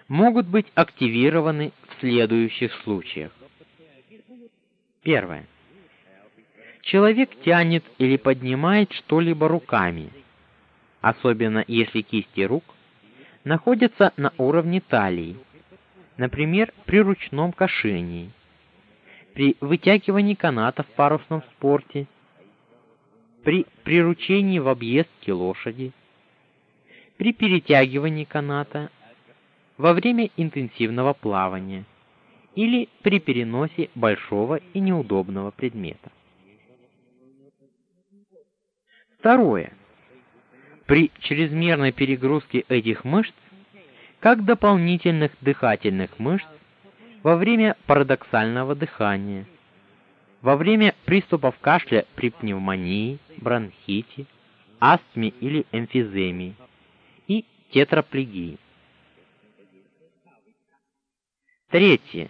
могут быть активированы в следующих случаях. Первое. Человек тянет или поднимает что-либо руками, особенно если кисти рук находятся на уровне талии, например, при ручном кашении при вытягивании каната в парусном спорте, при приручении в объездке лошади, при перетягивании каната, во время интенсивного плавания или при переносе большого и неудобного предмета. Второе. При чрезмерной перегрузке этих мышц, как дополнительных дыхательных мышц, во время парадоксального дыхания, во время приступов кашля при пневмонии, бронхите, астме или эмфиземии и тетраплегии. Третье.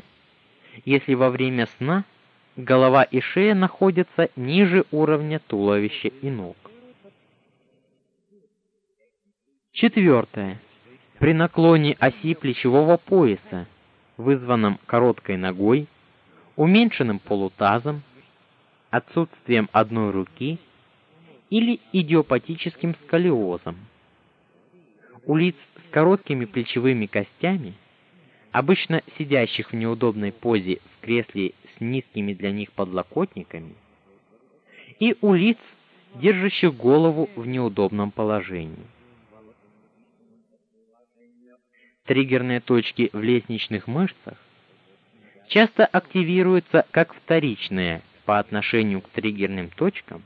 Если во время сна голова и шея находятся ниже уровня туловища и ног. Четвертое. При наклоне оси плечевого пояса вызванном короткой ногой, уменьшенным полутазом, отсутствием одной руки или идиопатическим сколиозом. У лиц с короткими плечевыми костями, обычно сидящих в неудобной позе в кресле с низкими для них подлокотниками, и у лиц, держащих голову в неудобном положении. Триггерные точки в лестничных мышцах часто активируются как вторичные по отношению к триггерным точкам,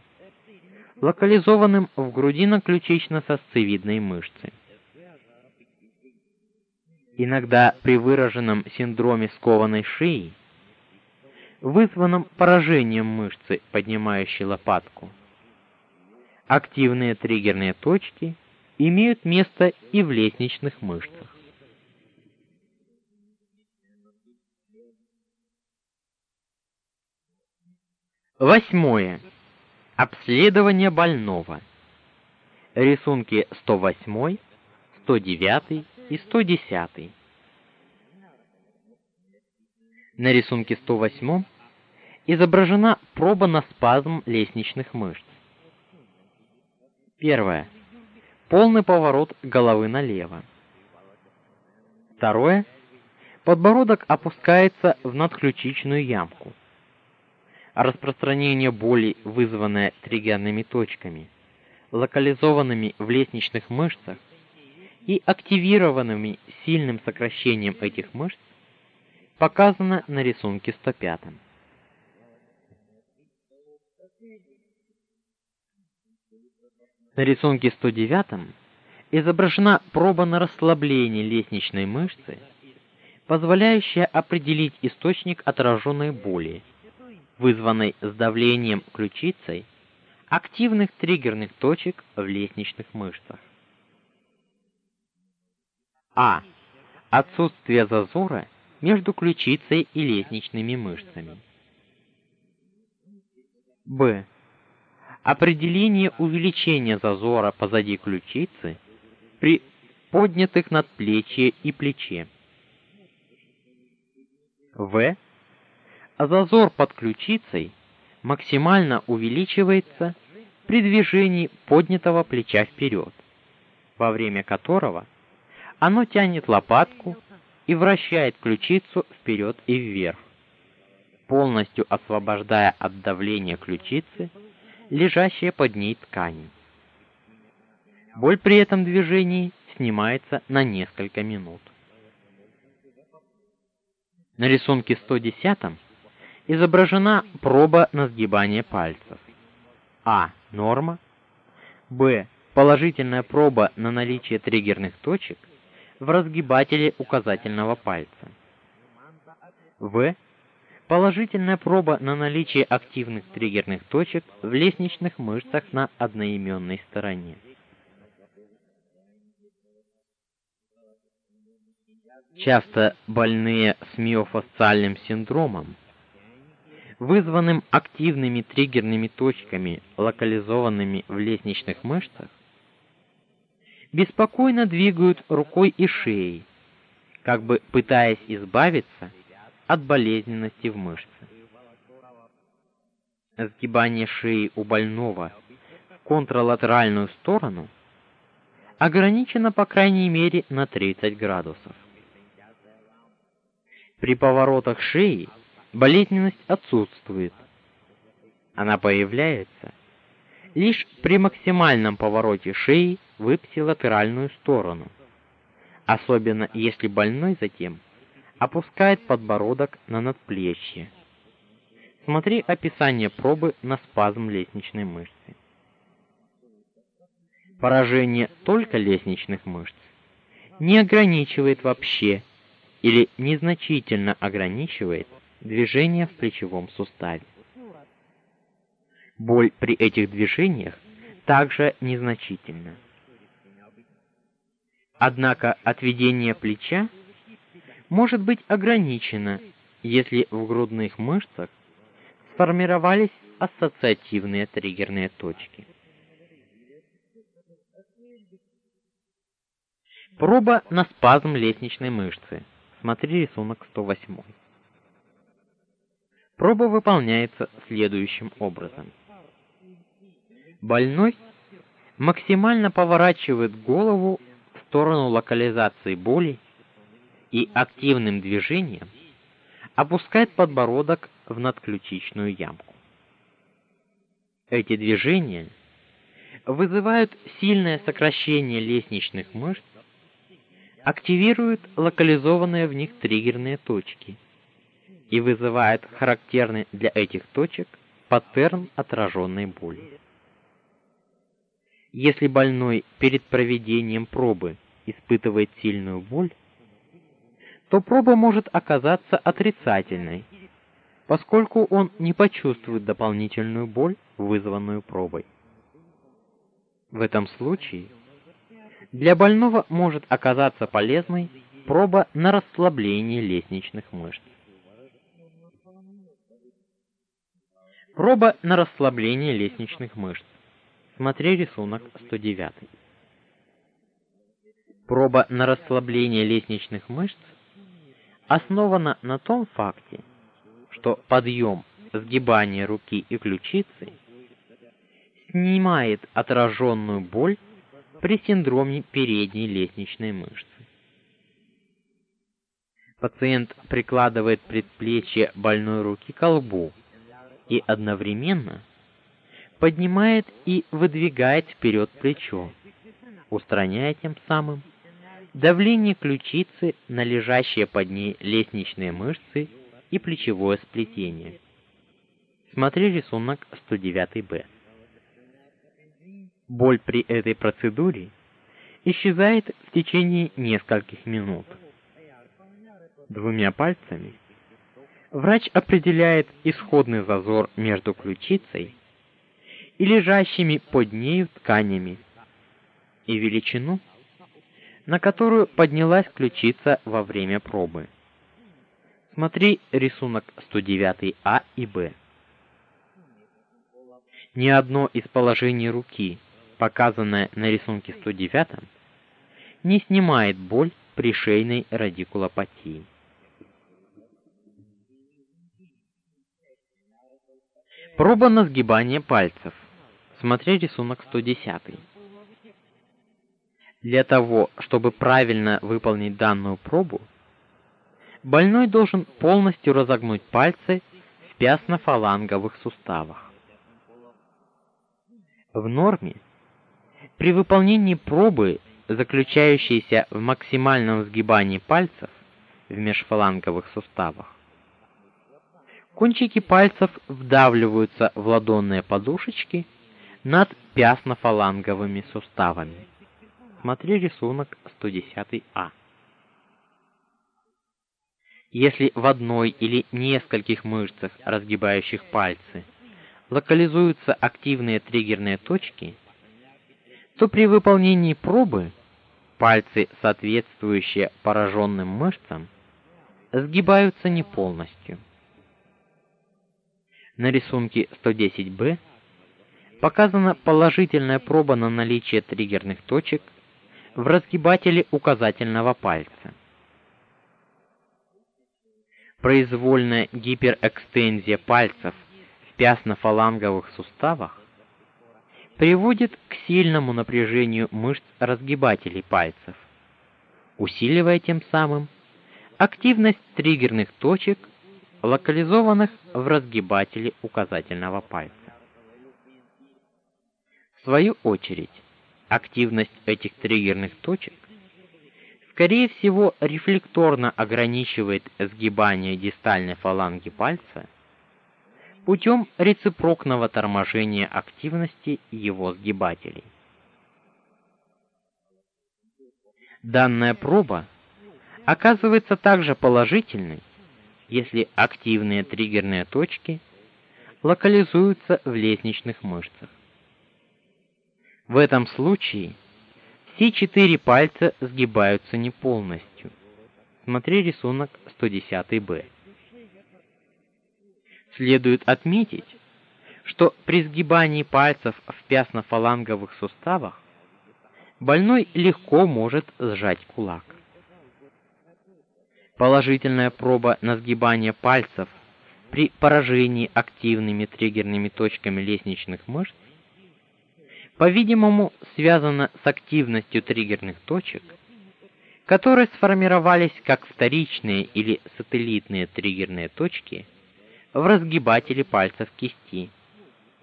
локализованным в грудино-ключично-сосцевидной мышце. Иногда при выраженном синдроме скованной шеи, вызванном поражением мышцы, поднимающей лопатку, активные триггерные точки имеют место и в лестничных мышцах. Восьмое. Обследование больного. Рисунки 108, 109 и 110. На рисунке 108 изображена проба на спазм лестничных мышц. Первое. Полный поворот головы налево. Второе. Подбородок опускается в надключичную ямку распространение боли, вызванное триггерными точками, локализованными в лестничных мышцах и активированными сильным сокращением этих мышц, показано на рисунке 105. На рисунке 109 изображена проба на расслабление лестничной мышцы, позволяющая определить источник отраженной боли вызванной сдавлением ключицей активных триггерных точек в лестничных мышцах. А. Отсутствие зазора между ключицей и лестничными мышцами. Б. Определение увеличения зазора позади ключицы при поднятых надплечье и плече. В а зазор под ключицей максимально увеличивается при движении поднятого плеча вперед, во время которого оно тянет лопатку и вращает ключицу вперед и вверх, полностью освобождая от давления ключицы лежащие под ней ткани. Боль при этом движении снимается на несколько минут. На рисунке 110 изображена проба на сгибание пальцев. А. Норма. Б. Положительная проба на наличие триггерных точек в разгибателе указательного пальца. В. Положительная проба на наличие активных триггерных точек в лестничных мышцах на одноименной стороне. Часто больные с миофасциальным синдромом вызванным активными триггерными точками, локализованными в лестничных мышцах, беспокойно двигают рукой и шеей, как бы пытаясь избавиться от болезненности в мышце. Сгибание шеи у больного в контралатеральную сторону ограничено по крайней мере на 30 градусов. При поворотах шеи болезненность отсутствует. Она появляется лишь при максимальном повороте шеи в ипсилатеральную сторону, особенно если больной затем опускает подбородок на надплечье. Смотри описание пробы на спазм лестничной мышцы. Поражение только лестничных мышц не ограничивает вообще или незначительно ограничивает движения в плечевом суставе. Боль при этих движениях также незначительна. Однако отведение плеча может быть ограничено, если в грудных мышцах сформировались ассоциативные триггерные точки. Проба на спазм лестничной мышцы. Смотри рисунок 108. Проба выполняется следующим образом. Больной максимально поворачивает голову в сторону локализации боли и активным движением опускает подбородок в надключичную ямку. Эти движения вызывают сильное сокращение лестничных мышц, активируют локализованные в них триггерные точки и вызывают характерный для этих точек паттерн отраженной боли. Если больной перед проведением пробы испытывает сильную боль, то проба может оказаться отрицательной, поскольку он не почувствует дополнительную боль, вызванную пробой. В этом случае для больного может оказаться полезной проба на расслабление лестничных мышц. Проба на расслабление лестничных мышц. Смотри рисунок 109. Проба на расслабление лестничных мышц основана на том факте, что подъем, сгибание руки и ключицы снимает отраженную боль при синдроме передней лестничной мышцы. Пациент прикладывает предплечье больной руки к лбу и одновременно поднимает и выдвигает вперед плечо, устраняя тем самым давление ключицы на лежащие под ней лестничные мышцы и плечевое сплетение. Смотри рисунок 109-Б. Боль при этой процедуре исчезает в течение нескольких минут. Двумя пальцами врач определяет исходный зазор между ключицей и лежащими под нею тканями и величину, на которую поднялась ключица во время пробы. Смотри рисунок 109А и Б. Ни одно из положений руки показанное на рисунке 109, не снимает боль при шейной радикулопатии. Проба на сгибание пальцев. Смотри рисунок 110. Для того, чтобы правильно выполнить данную пробу, больной должен полностью разогнуть пальцы в пястно-фаланговых суставах. В норме при выполнении пробы, заключающейся в максимальном сгибании пальцев в межфаланговых суставах, кончики пальцев вдавливаются в ладонные подушечки над пястно-фаланговыми суставами. Смотри рисунок 110А. Если в одной или нескольких мышцах, разгибающих пальцы, локализуются активные триггерные точки, то при выполнении пробы пальцы, соответствующие пораженным мышцам, сгибаются не полностью. На рисунке 110Б показана положительная проба на наличие триггерных точек в разгибателе указательного пальца. Произвольная гиперэкстензия пальцев в пястно-фаланговых суставах приводит к сильному напряжению мышц разгибателей пальцев, усиливая тем самым активность триггерных точек, локализованных в разгибателе указательного пальца. В свою очередь, активность этих триггерных точек скорее всего рефлекторно ограничивает сгибание дистальной фаланги пальца путем рецепрокного торможения активности его сгибателей. Данная проба оказывается также положительной, если активные триггерные точки локализуются в лестничных мышцах. В этом случае все четыре пальца сгибаются не полностью. Смотри рисунок 110-Б. Следует отметить, что при сгибании пальцев в пястно-фаланговых суставах больной легко может сжать кулак. Положительная проба на сгибание пальцев при поражении активными триггерными точками лестничных мышц по-видимому, связано с активностью триггерных точек, которые сформировались как вторичные или сателлитные триггерные точки в разгибателе пальцев кисти,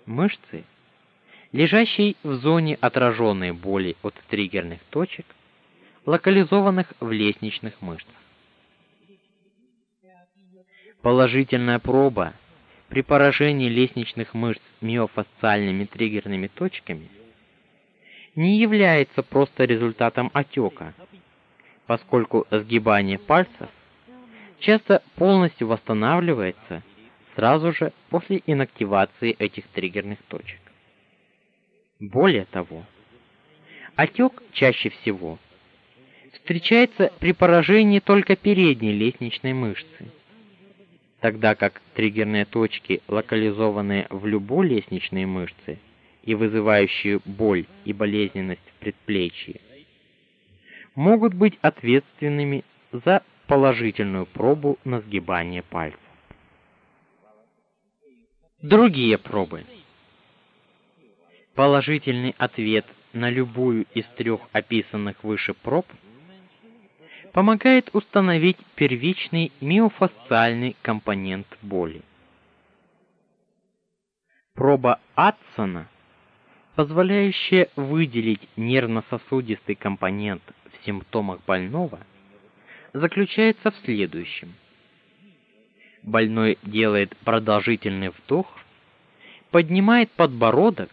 мышцы, лежащей в зоне отраженной боли от триггерных точек, локализованных в лестничных мышцах. Положительная проба при поражении лестничных мышц миофасциальными триггерными точками не является просто результатом отека, поскольку сгибание пальцев часто полностью восстанавливается сразу же после инактивации этих триггерных точек. Более того, отек чаще всего встречается при поражении только передней лестничной мышцы, тогда как триггерные точки, локализованные в любой лестничной мышце и вызывающие боль и болезненность в предплечье, могут быть ответственными за положительную пробу на сгибание пальцев. Другие пробы – Положительный ответ на любую из трех описанных выше проб помогает установить первичный миофасциальный компонент боли. Проба Атсона, позволяющая выделить нервно-сосудистый компонент в симптомах больного, заключается в следующем. Больной делает продолжительный вдох, поднимает подбородок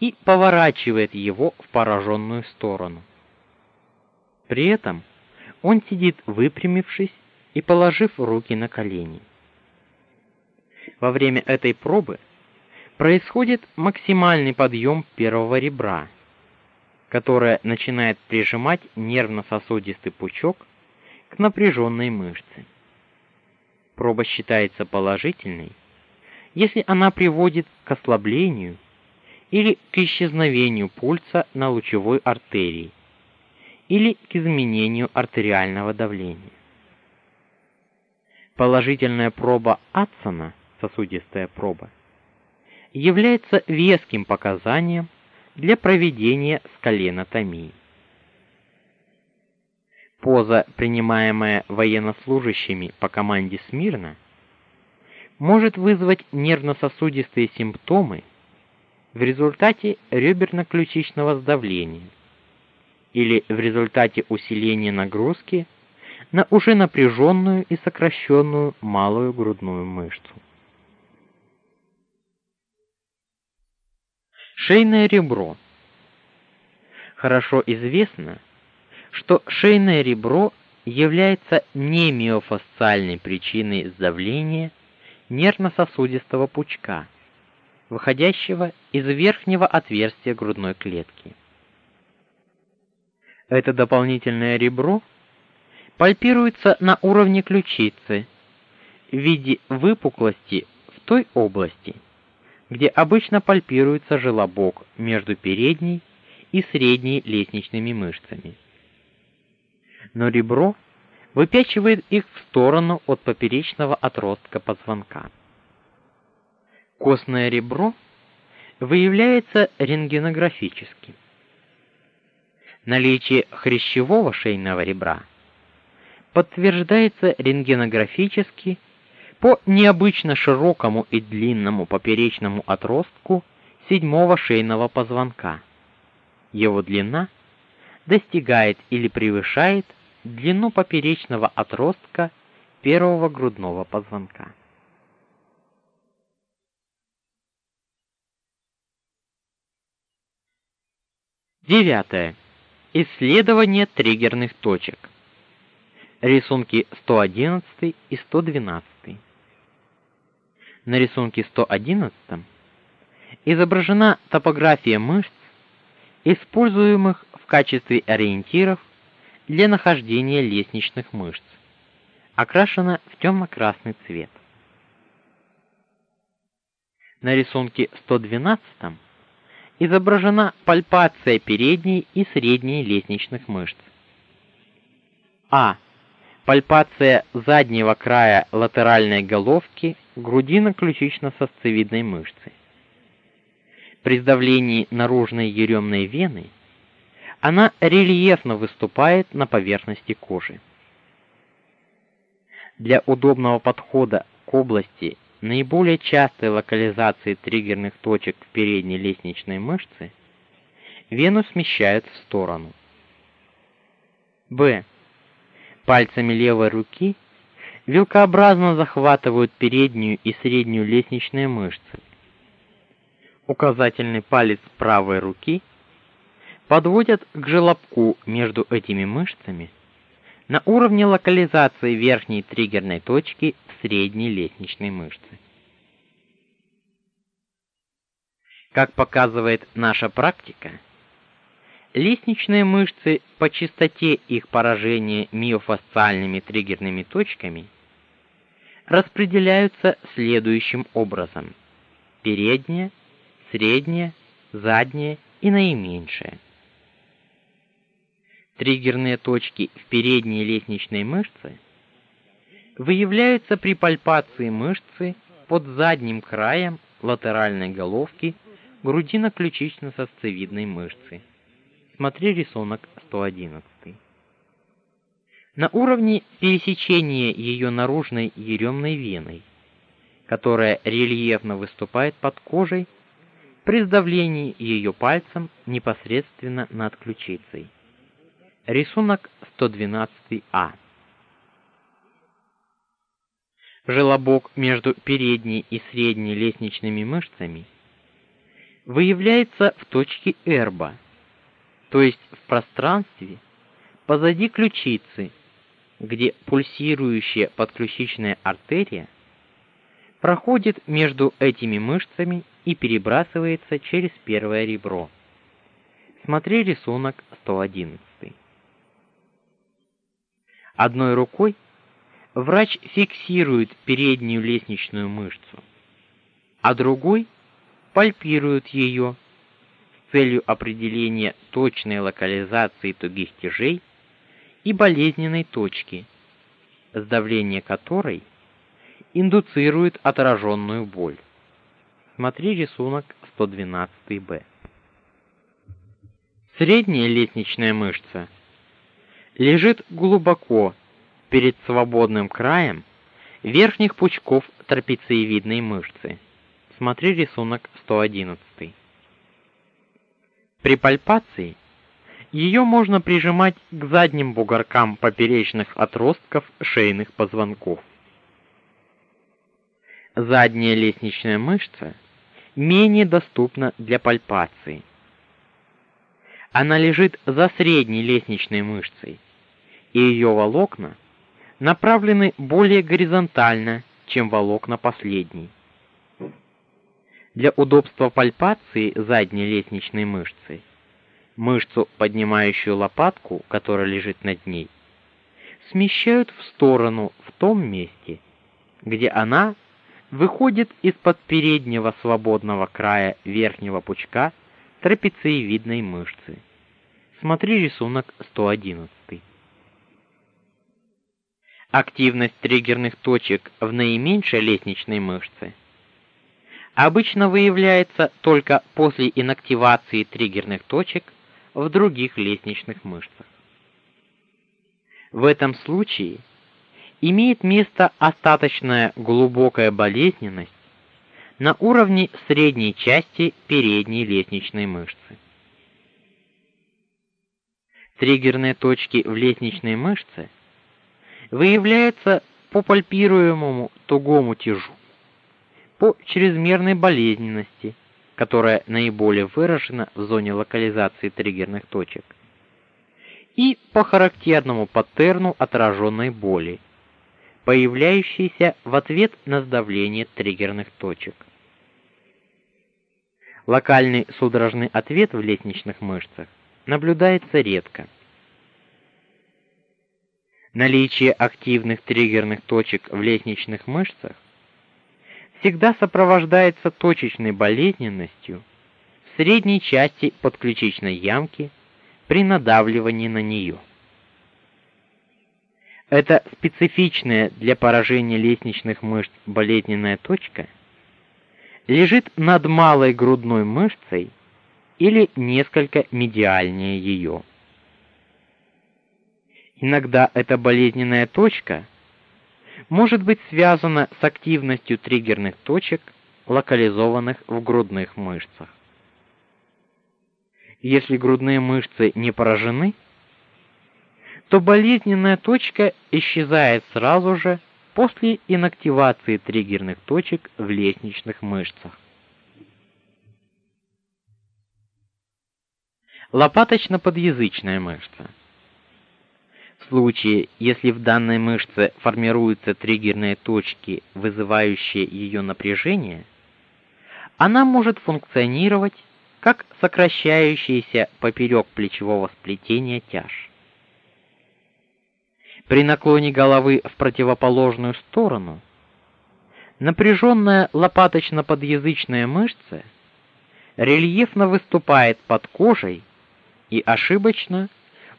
и поворачивает его в пораженную сторону. При этом он сидит выпрямившись и положив руки на колени. Во время этой пробы происходит максимальный подъем первого ребра, которое начинает прижимать нервно-сосудистый пучок к напряженной мышце. Проба считается положительной, если она приводит к ослаблению или к исчезновению пульса на лучевой артерии, или к изменению артериального давления. Положительная проба Атсона, сосудистая проба, является веским показанием для проведения скаленотомии. Поза, принимаемая военнослужащими по команде смирно, может вызвать нервно-сосудистые симптомы в результате реберно-ключичного сдавления или в результате усиления нагрузки на уже напряженную и сокращенную малую грудную мышцу. Шейное ребро. Хорошо известно, что шейное ребро является не миофасциальной причиной сдавления нервно-сосудистого пучка выходящего из верхнего отверстия грудной клетки. Это дополнительное ребро пальпируется на уровне ключицы в виде выпуклости в той области, где обычно пальпируется желобок между передней и средней лестничными мышцами. Но ребро выпячивает их в сторону от поперечного отростка позвонка. Костное ребро выявляется рентгенографически. Наличие хрящевого шейного ребра подтверждается рентгенографически по необычно широкому и длинному поперечному отростку седьмого шейного позвонка. Его длина достигает или превышает длину поперечного отростка первого грудного позвонка. Девятое. Исследование триггерных точек. Рисунки 111 и 112. На рисунке 111 изображена топография мышц, используемых в качестве ориентиров для нахождения лестничных мышц. Окрашена в темно-красный цвет. На рисунке 112 изображена пальпация передней и средней лестничных мышц. А. Пальпация заднего края латеральной головки грудино-ключично-сосцевидной мышцы. При сдавлении наружной еремной вены она рельефно выступает на поверхности кожи. Для удобного подхода к области наиболее частой локализации триггерных точек в передней лестничной мышце вену смещают в сторону. Б. Пальцами левой руки вилкообразно захватывают переднюю и среднюю лестничные мышцы. Указательный палец правой руки подводят к желобку между этими мышцами на уровне локализации верхней триггерной точки в средней лестничной мышце. Как показывает наша практика, лестничные мышцы по частоте их поражения миофасциальными триггерными точками распределяются следующим образом: передняя, средняя, задняя и наименьшая. Триггерные точки в передней лестничной мышце выявляются при пальпации мышцы под задним краем латеральной головки грудино-ключично-сосцевидной мышцы. Смотри рисунок 111. На уровне пересечения ее наружной еремной веной, которая рельефно выступает под кожей при сдавлении ее пальцем непосредственно над ключицей. Рисунок 112А. Желобок между передней и средней лестничными мышцами выявляется в точке эрба, то есть в пространстве позади ключицы, где пульсирующая подключичная артерия проходит между этими мышцами и перебрасывается через первое ребро. Смотри рисунок 111. Одной рукой врач фиксирует переднюю лестничную мышцу, а другой пальпирует ее с целью определения точной локализации тугих тяжей и болезненной точки, сдавление которой индуцирует отраженную боль. Смотри рисунок 112-Б. Средняя лестничная мышца лежит глубоко перед свободным краем верхних пучков трапециевидной мышцы. Смотри рисунок 111. При пальпации ее можно прижимать к задним бугоркам поперечных отростков шейных позвонков. Задняя лестничная мышца менее доступна для пальпации. Она лежит за средней лестничной мышцей и ее волокна направлены более горизонтально, чем волокна последней. Для удобства пальпации задней лестничной мышцы мышцу, поднимающую лопатку, которая лежит над ней, смещают в сторону в том месте, где она выходит из-под переднего свободного края верхнего пучка трапециевидной мышцы. Смотри рисунок 111 активность триггерных точек в наименьшей лестничной мышце обычно выявляется только после инактивации триггерных точек в других лестничных мышцах. В этом случае имеет место остаточная глубокая болезненность на уровне средней части передней лестничной мышцы. Триггерные точки в лестничной мышце выявляется по пальпируемому тугому тяжу, по чрезмерной болезненности, которая наиболее выражена в зоне локализации триггерных точек, и по характерному паттерну отраженной боли, появляющейся в ответ на сдавление триггерных точек. Локальный судорожный ответ в лестничных мышцах наблюдается редко. Наличие активных триггерных точек в лестничных мышцах всегда сопровождается точечной болезненностью в средней части подключичной ямки при надавливании на нее. Эта специфичная для поражения лестничных мышц болезненная точка лежит над малой грудной мышцей или несколько медиальнее ее. Иногда эта болезненная точка может быть связана с активностью триггерных точек, локализованных в грудных мышцах. Если грудные мышцы не поражены, то болезненная точка исчезает сразу же после инактивации триггерных точек в лестничных мышцах. Лопаточно-подъязычная мышца. Случае, если в данной мышце формируются триггерные точки, вызывающие ее напряжение, она может функционировать как сокращающаяся поперек плечевого сплетения тяж. При наклоне головы в противоположную сторону напряженная лопаточно-подъязычная мышца рельефно выступает под кожей и ошибочно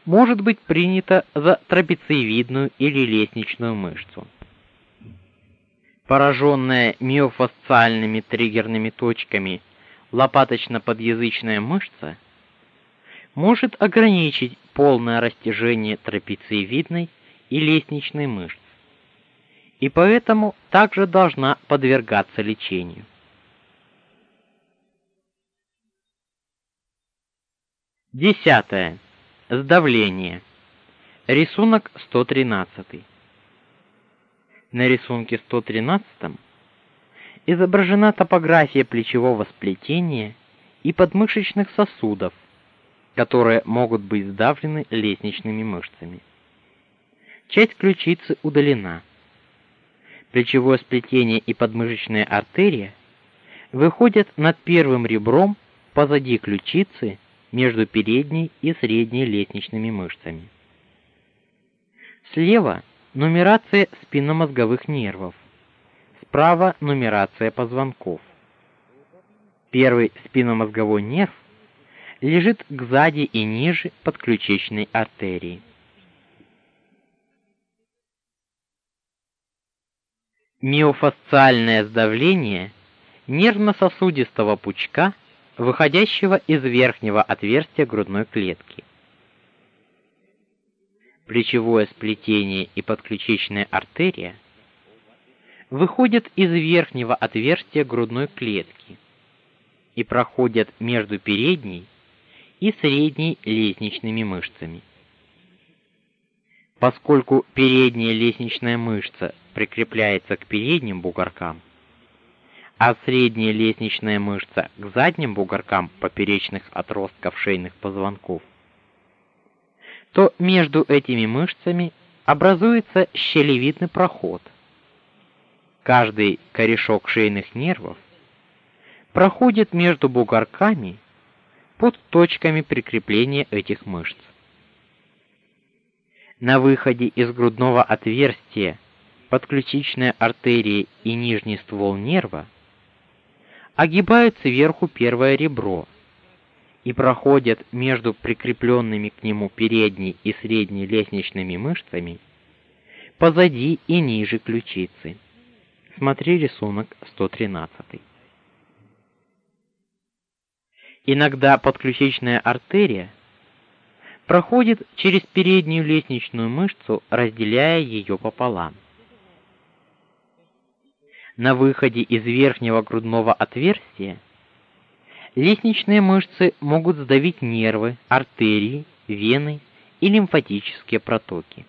может быть принята за трапециевидную или лестничную мышцу. Пораженная миофасциальными триггерными точками лопаточно-подъязычная мышца может ограничить полное растяжение трапециевидной и лестничной мышц, и поэтому также должна подвергаться лечению. Десятое. Сдавление. Рисунок 113. На рисунке 113 изображена топография плечевого сплетения и подмышечных сосудов, которые могут быть сдавлены лестничными мышцами. Часть ключицы удалена. Плечевое сплетение и подмышечная артерия выходят над первым ребром позади ключицы между передней и средней лестничными мышцами. Слева нумерация спинномозговых нервов. Справа нумерация позвонков. Первый спинномозговой нерв лежит сзади и ниже подключичной артерии. Миофасциальное сдавление нервно-сосудистого пучка, выходящего из верхнего отверстия грудной клетки. Плечевое сплетение и подключичная артерия выходят из верхнего отверстия грудной клетки и проходят между передней и средней лестничными мышцами. Поскольку передняя лестничная мышца прикрепляется к передним бугоркам, а средняя лестничная мышца к задним бугоркам поперечных отростков шейных позвонков, то между этими мышцами образуется щелевидный проход. Каждый корешок шейных нервов проходит между бугорками под точками прикрепления этих мышц на выходе из грудного отверстия подключичная артерия и нижний ствол нерва огибают сверху первое ребро и проходят между прикрепленными к нему передней и средней лестничными мышцами позади и ниже ключицы. Смотри рисунок 113. Иногда подключичная артерия проходит через переднюю лестничную мышцу, разделяя ее пополам. На выходе из верхнего грудного отверстия лестничные мышцы могут сдавить нервы, артерии, вены и лимфатические протоки.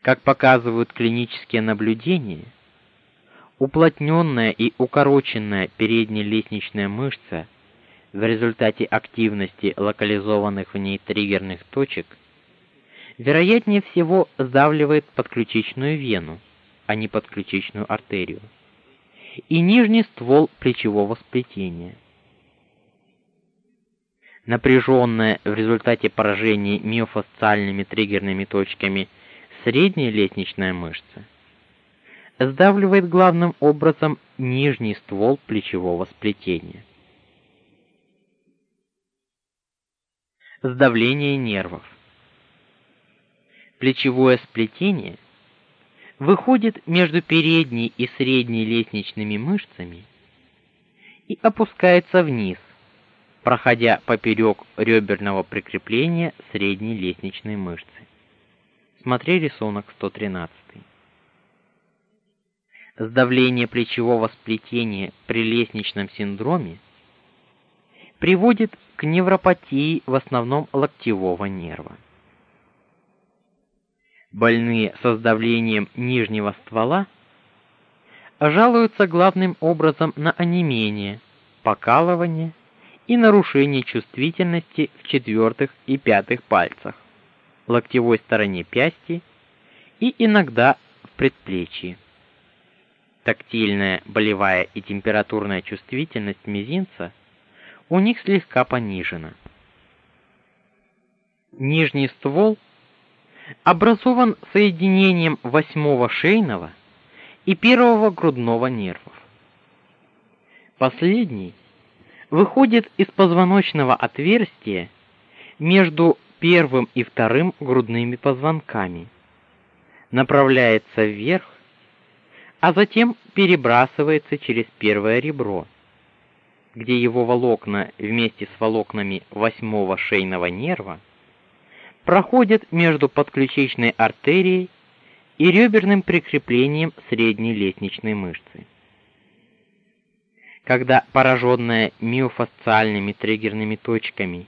Как показывают клинические наблюдения, уплотненная и укороченная передняя лестничная мышца в результате активности локализованных в ней триггерных точек, вероятнее всего сдавливает подключичную вену, а не подключичную артерию, и нижний ствол плечевого сплетения. Напряженная в результате поражения миофасциальными триггерными точками средняя лестничная мышца сдавливает главным образом нижний ствол плечевого сплетения. сдавление нервов. Плечевое сплетение выходит между передней и средней лестничными мышцами и опускается вниз, проходя поперек реберного прикрепления средней лестничной мышцы. Смотри рисунок 113. Сдавление плечевого сплетения при лестничном синдроме приводит к невропатии в основном локтевого нерва. Больные со сдавлением нижнего ствола жалуются главным образом на онемение, покалывание и нарушение чувствительности в четвертых и пятых пальцах, локтевой стороне пясти и иногда в предплечье. Тактильная, болевая и температурная чувствительность мизинца у них слегка понижена. Нижний ствол образован соединением восьмого шейного и первого грудного нервов. Последний выходит из позвоночного отверстия между первым и вторым грудными позвонками, направляется вверх, а затем перебрасывается через первое ребро, где его волокна вместе с волокнами восьмого шейного нерва проходят между подключичной артерией и реберным прикреплением средней лестничной мышцы. Когда пораженная миофасциальными триггерными точками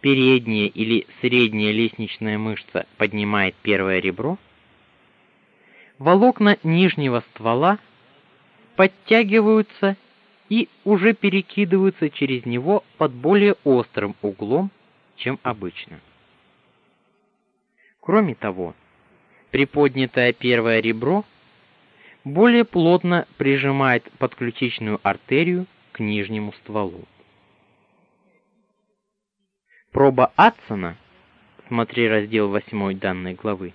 передняя или средняя лестничная мышца поднимает первое ребро, волокна нижнего ствола подтягиваются и уже перекидываются через него под более острым углом, чем обычно. Кроме того, приподнятое первое ребро более плотно прижимает подключичную артерию к нижнему стволу. Проба Атсона, смотри раздел 8 данной главы,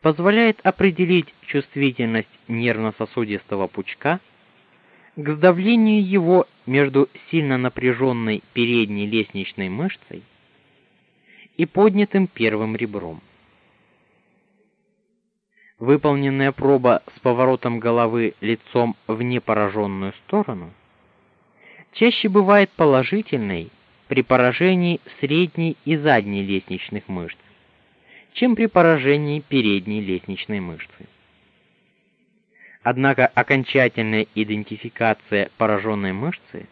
позволяет определить чувствительность нервно-сосудистого пучка к сдавлению его между сильно напряженной передней лестничной мышцей и поднятым первым ребром. Выполненная проба с поворотом головы лицом в непораженную сторону чаще бывает положительной при поражении средней и задней лестничных мышц, чем при поражении передней лестничной мышцы. Однако окончательная идентификация пораженной мышцы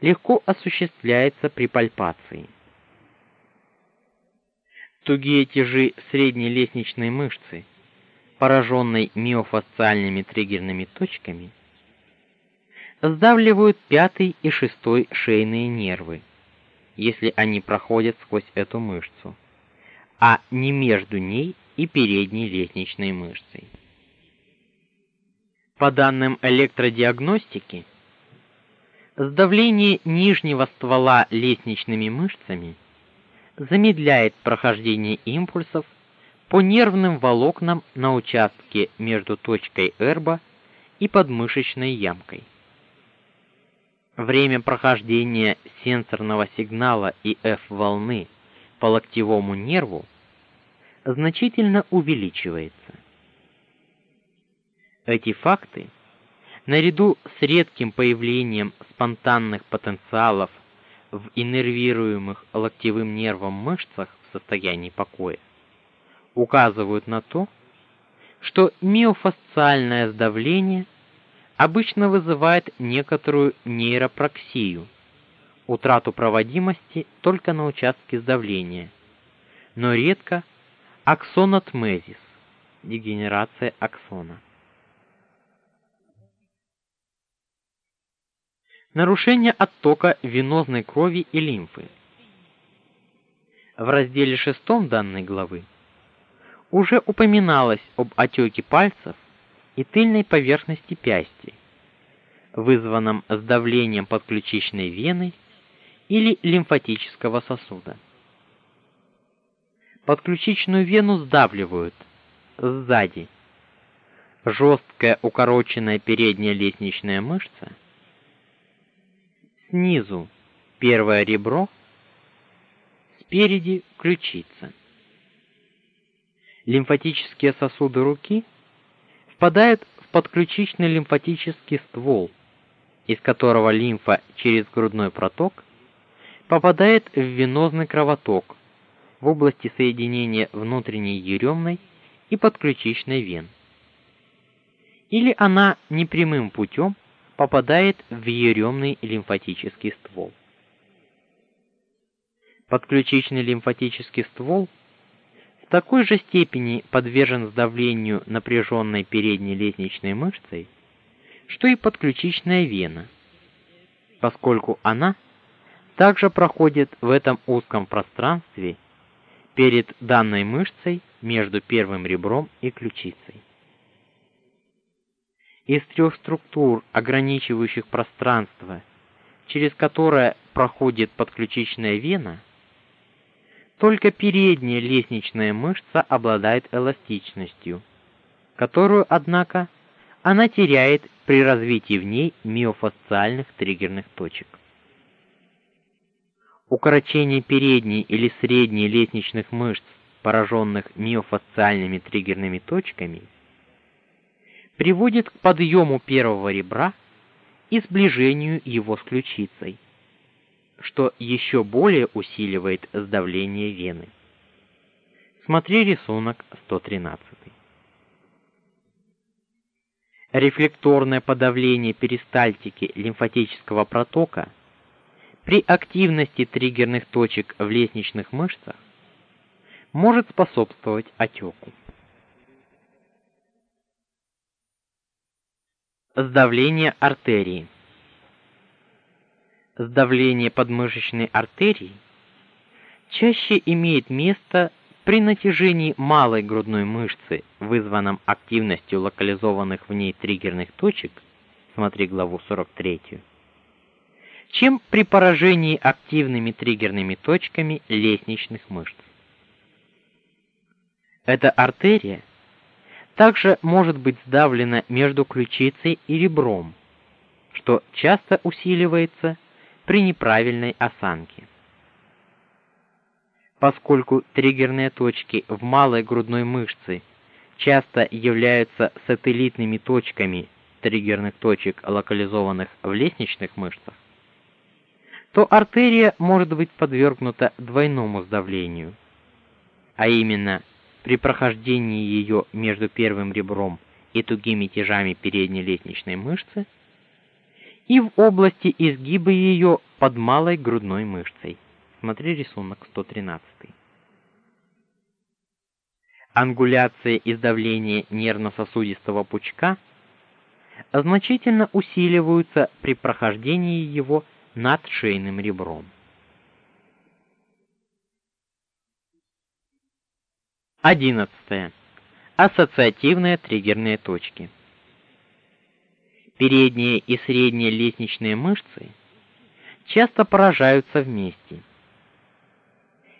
легко осуществляется при пальпации. Тугие тяжи средней лестничной мышцы, пораженной миофасциальными триггерными точками, сдавливают пятый и шестой шейные нервы, если они проходят сквозь эту мышцу, а не между ней и передней лестничной мышцей. По данным электродиагностики, сдавление нижнего ствола лестничными мышцами замедляет прохождение импульсов по нервным волокнам на участке между точкой эрба и подмышечной ямкой. Время прохождения сенсорного сигнала и F-волны по локтевому нерву значительно увеличивается. Эти факты, наряду с редким появлением спонтанных потенциалов в иннервируемых локтевым нервом мышцах в состоянии покоя, указывают на то, что миофасциальное сдавление обычно вызывает некоторую нейропраксию, утрату проводимости только на участке сдавления, но редко аксонотмезис, дегенерация аксона. Нарушение оттока венозной крови и лимфы. В разделе 6 данной главы уже упоминалось об отеке пальцев и тыльной поверхности пясти, вызванном сдавлением подключичной вены или лимфатического сосуда. Подключичную вену сдавливают сзади. Жесткая укороченная передняя лестничная мышца снизу первое ребро, спереди ключица. Лимфатические сосуды руки впадают в подключичный лимфатический ствол, из которого лимфа через грудной проток попадает в венозный кровоток в области соединения внутренней еремной и подключичной вен. Или она непрямым путем попадает в еремный лимфатический ствол. Подключичный лимфатический ствол в такой же степени подвержен сдавлению напряженной передней лестничной мышцей, что и подключичная вена, поскольку она также проходит в этом узком пространстве перед данной мышцей между первым ребром и ключицей. Из трех структур, ограничивающих пространство, через которое проходит подключичная вена, только передняя лестничная мышца обладает эластичностью, которую, однако, она теряет при развитии в ней миофасциальных триггерных точек. Укорочение передней или средней лестничных мышц, пораженных миофасциальными триггерными точками, приводит к подъему первого ребра и сближению его с ключицей, что еще более усиливает сдавление вены. Смотри рисунок 113. Рефлекторное подавление перистальтики лимфатического протока – при активности триггерных точек в лестничных мышцах может способствовать отеку. Сдавление артерии. Сдавление подмышечной артерии чаще имеет место при натяжении малой грудной мышцы, вызванном активностью локализованных в ней триггерных точек. Смотри главу 43 чем при поражении активными триггерными точками лестничных мышц. Эта артерия также может быть сдавлена между ключицей и ребром, что часто усиливается при неправильной осанке. Поскольку триггерные точки в малой грудной мышце часто являются сателлитными точками триггерных точек, локализованных в лестничных мышцах, то артерия может быть подвергнута двойному сдавлению, а именно при прохождении ее между первым ребром и тугими тяжами передней лестничной мышцы и в области изгиба ее под малой грудной мышцей. Смотри рисунок 113. Ангуляция и сдавление нервно-сосудистого пучка значительно усиливаются при прохождении его над шейным ребром. Одиннадцатое. Ассоциативные триггерные точки. Передние и средние лестничные мышцы часто поражаются вместе.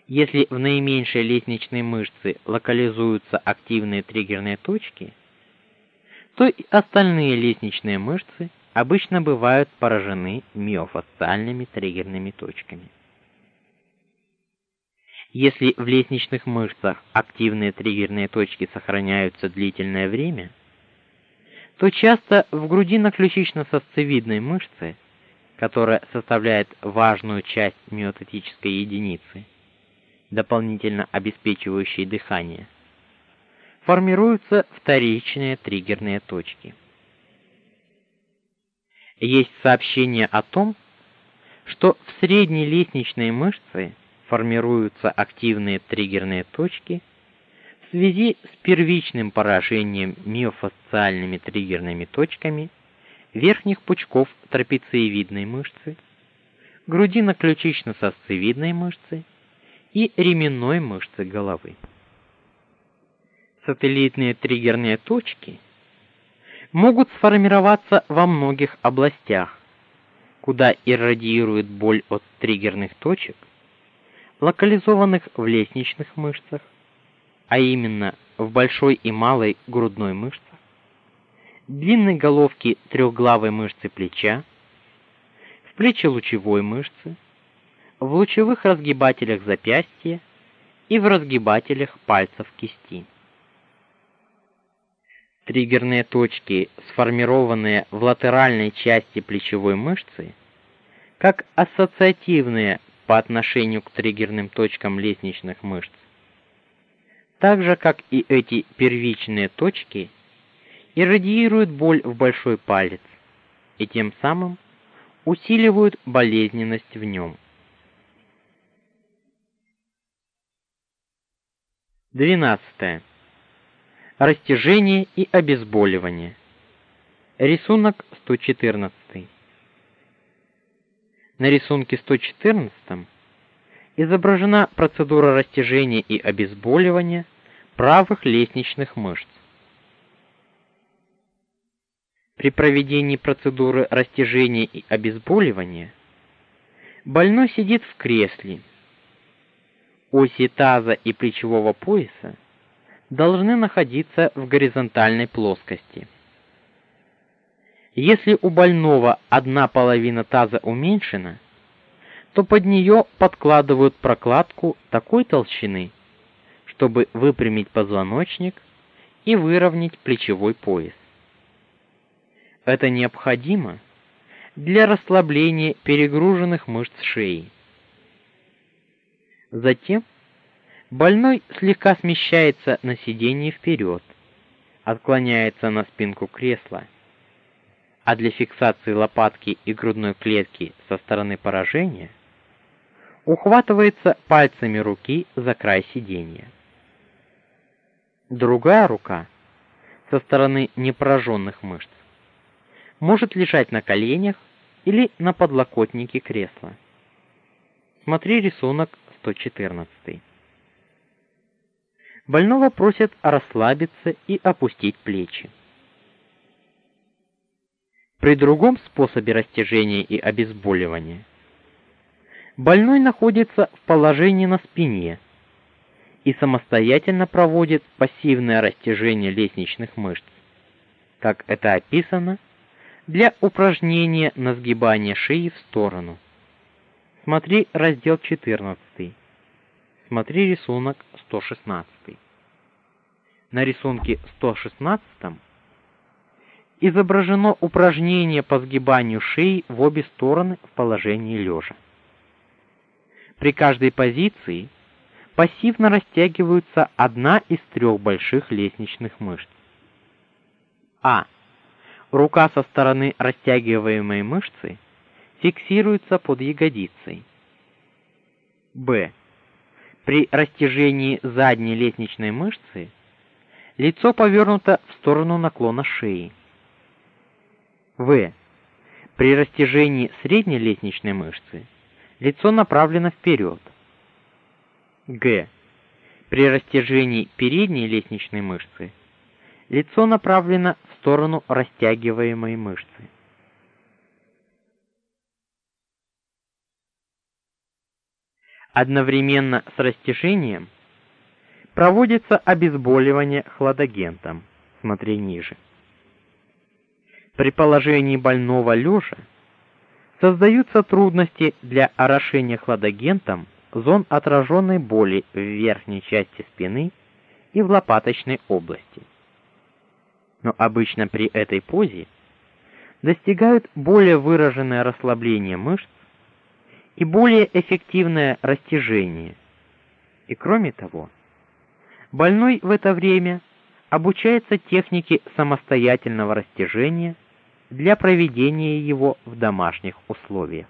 Если в наименьшей лестничной мышце локализуются активные триггерные точки, то и остальные лестничные мышцы обычно бывают поражены миофасциальными триггерными точками. Если в лестничных мышцах активные триггерные точки сохраняются длительное время, то часто в грудино-ключично-сосцевидной мышце, которая составляет важную часть миотатической единицы, дополнительно обеспечивающей дыхание, формируются вторичные триггерные точки. Есть сообщение о том, что в средней лестничной мышце формируются активные триггерные точки в связи с первичным поражением миофасциальными триггерными точками верхних пучков трапециевидной мышцы, грудино-ключично-сосцевидной мышцы и ременной мышцы головы. Сателлитные триггерные точки – могут сформироваться во многих областях, куда иррадиирует боль от триггерных точек, локализованных в лестничных мышцах, а именно в большой и малой грудной мышцах, длинной головке трехглавой мышцы плеча, в плечелучевой мышце, в лучевых разгибателях запястья и в разгибателях пальцев кисти. Триггерные точки, сформированные в латеральной части плечевой мышцы, как ассоциативные по отношению к триггерным точкам лестничных мышц, так же как и эти первичные точки, иррадиируют боль в большой палец и тем самым усиливают болезненность в нем. 12. Растяжение и обезболивание. Рисунок 114. На рисунке 114 изображена процедура растяжения и обезболивания правых лестничных мышц. При проведении процедуры растяжения и обезболивания больной сидит в кресле. Оси таза и плечевого пояса должны находиться в горизонтальной плоскости. Если у больного одна половина таза уменьшена, то под нее подкладывают прокладку такой толщины, чтобы выпрямить позвоночник и выровнять плечевой пояс. Это необходимо для расслабления перегруженных мышц шеи. Затем Больной слегка смещается на сиденье вперед, отклоняется на спинку кресла. А для фиксации лопатки и грудной клетки со стороны поражения ухватывается пальцами руки за край сиденья. Другая рука со стороны непораженных мышц может лежать на коленях или на подлокотнике кресла. Смотри рисунок 114. Больного просят расслабиться и опустить плечи. При другом способе растяжения и обезболивания больной находится в положении на спине и самостоятельно проводит пассивное растяжение лестничных мышц, как это описано для упражнения на сгибание шеи в сторону. Смотри раздел 14. Смотри рисунок 116. На рисунке 116 изображено упражнение по сгибанию шеи в обе стороны в положении лежа. При каждой позиции пассивно растягиваются одна из трех больших лестничных мышц. А. Рука со стороны растягиваемой мышцы фиксируется под ягодицей. Б. При растяжении задней лестничной мышцы лицо повернуто в сторону наклона шеи. В. При растяжении средней лестничной мышцы лицо направлено вперед. Г. При растяжении передней лестничной мышцы лицо направлено в сторону растягиваемой мышцы. Одновременно с растяжением проводится обезболивание хладагентом. Смотри ниже. При положении больного лежа создаются трудности для орошения хладагентом зон отраженной боли в верхней части спины и в лопаточной области. Но обычно при этой позе достигают более выраженное расслабление мышц и более эффективное растяжение. И кроме того, больной в это время обучается технике самостоятельного растяжения для проведения его в домашних условиях.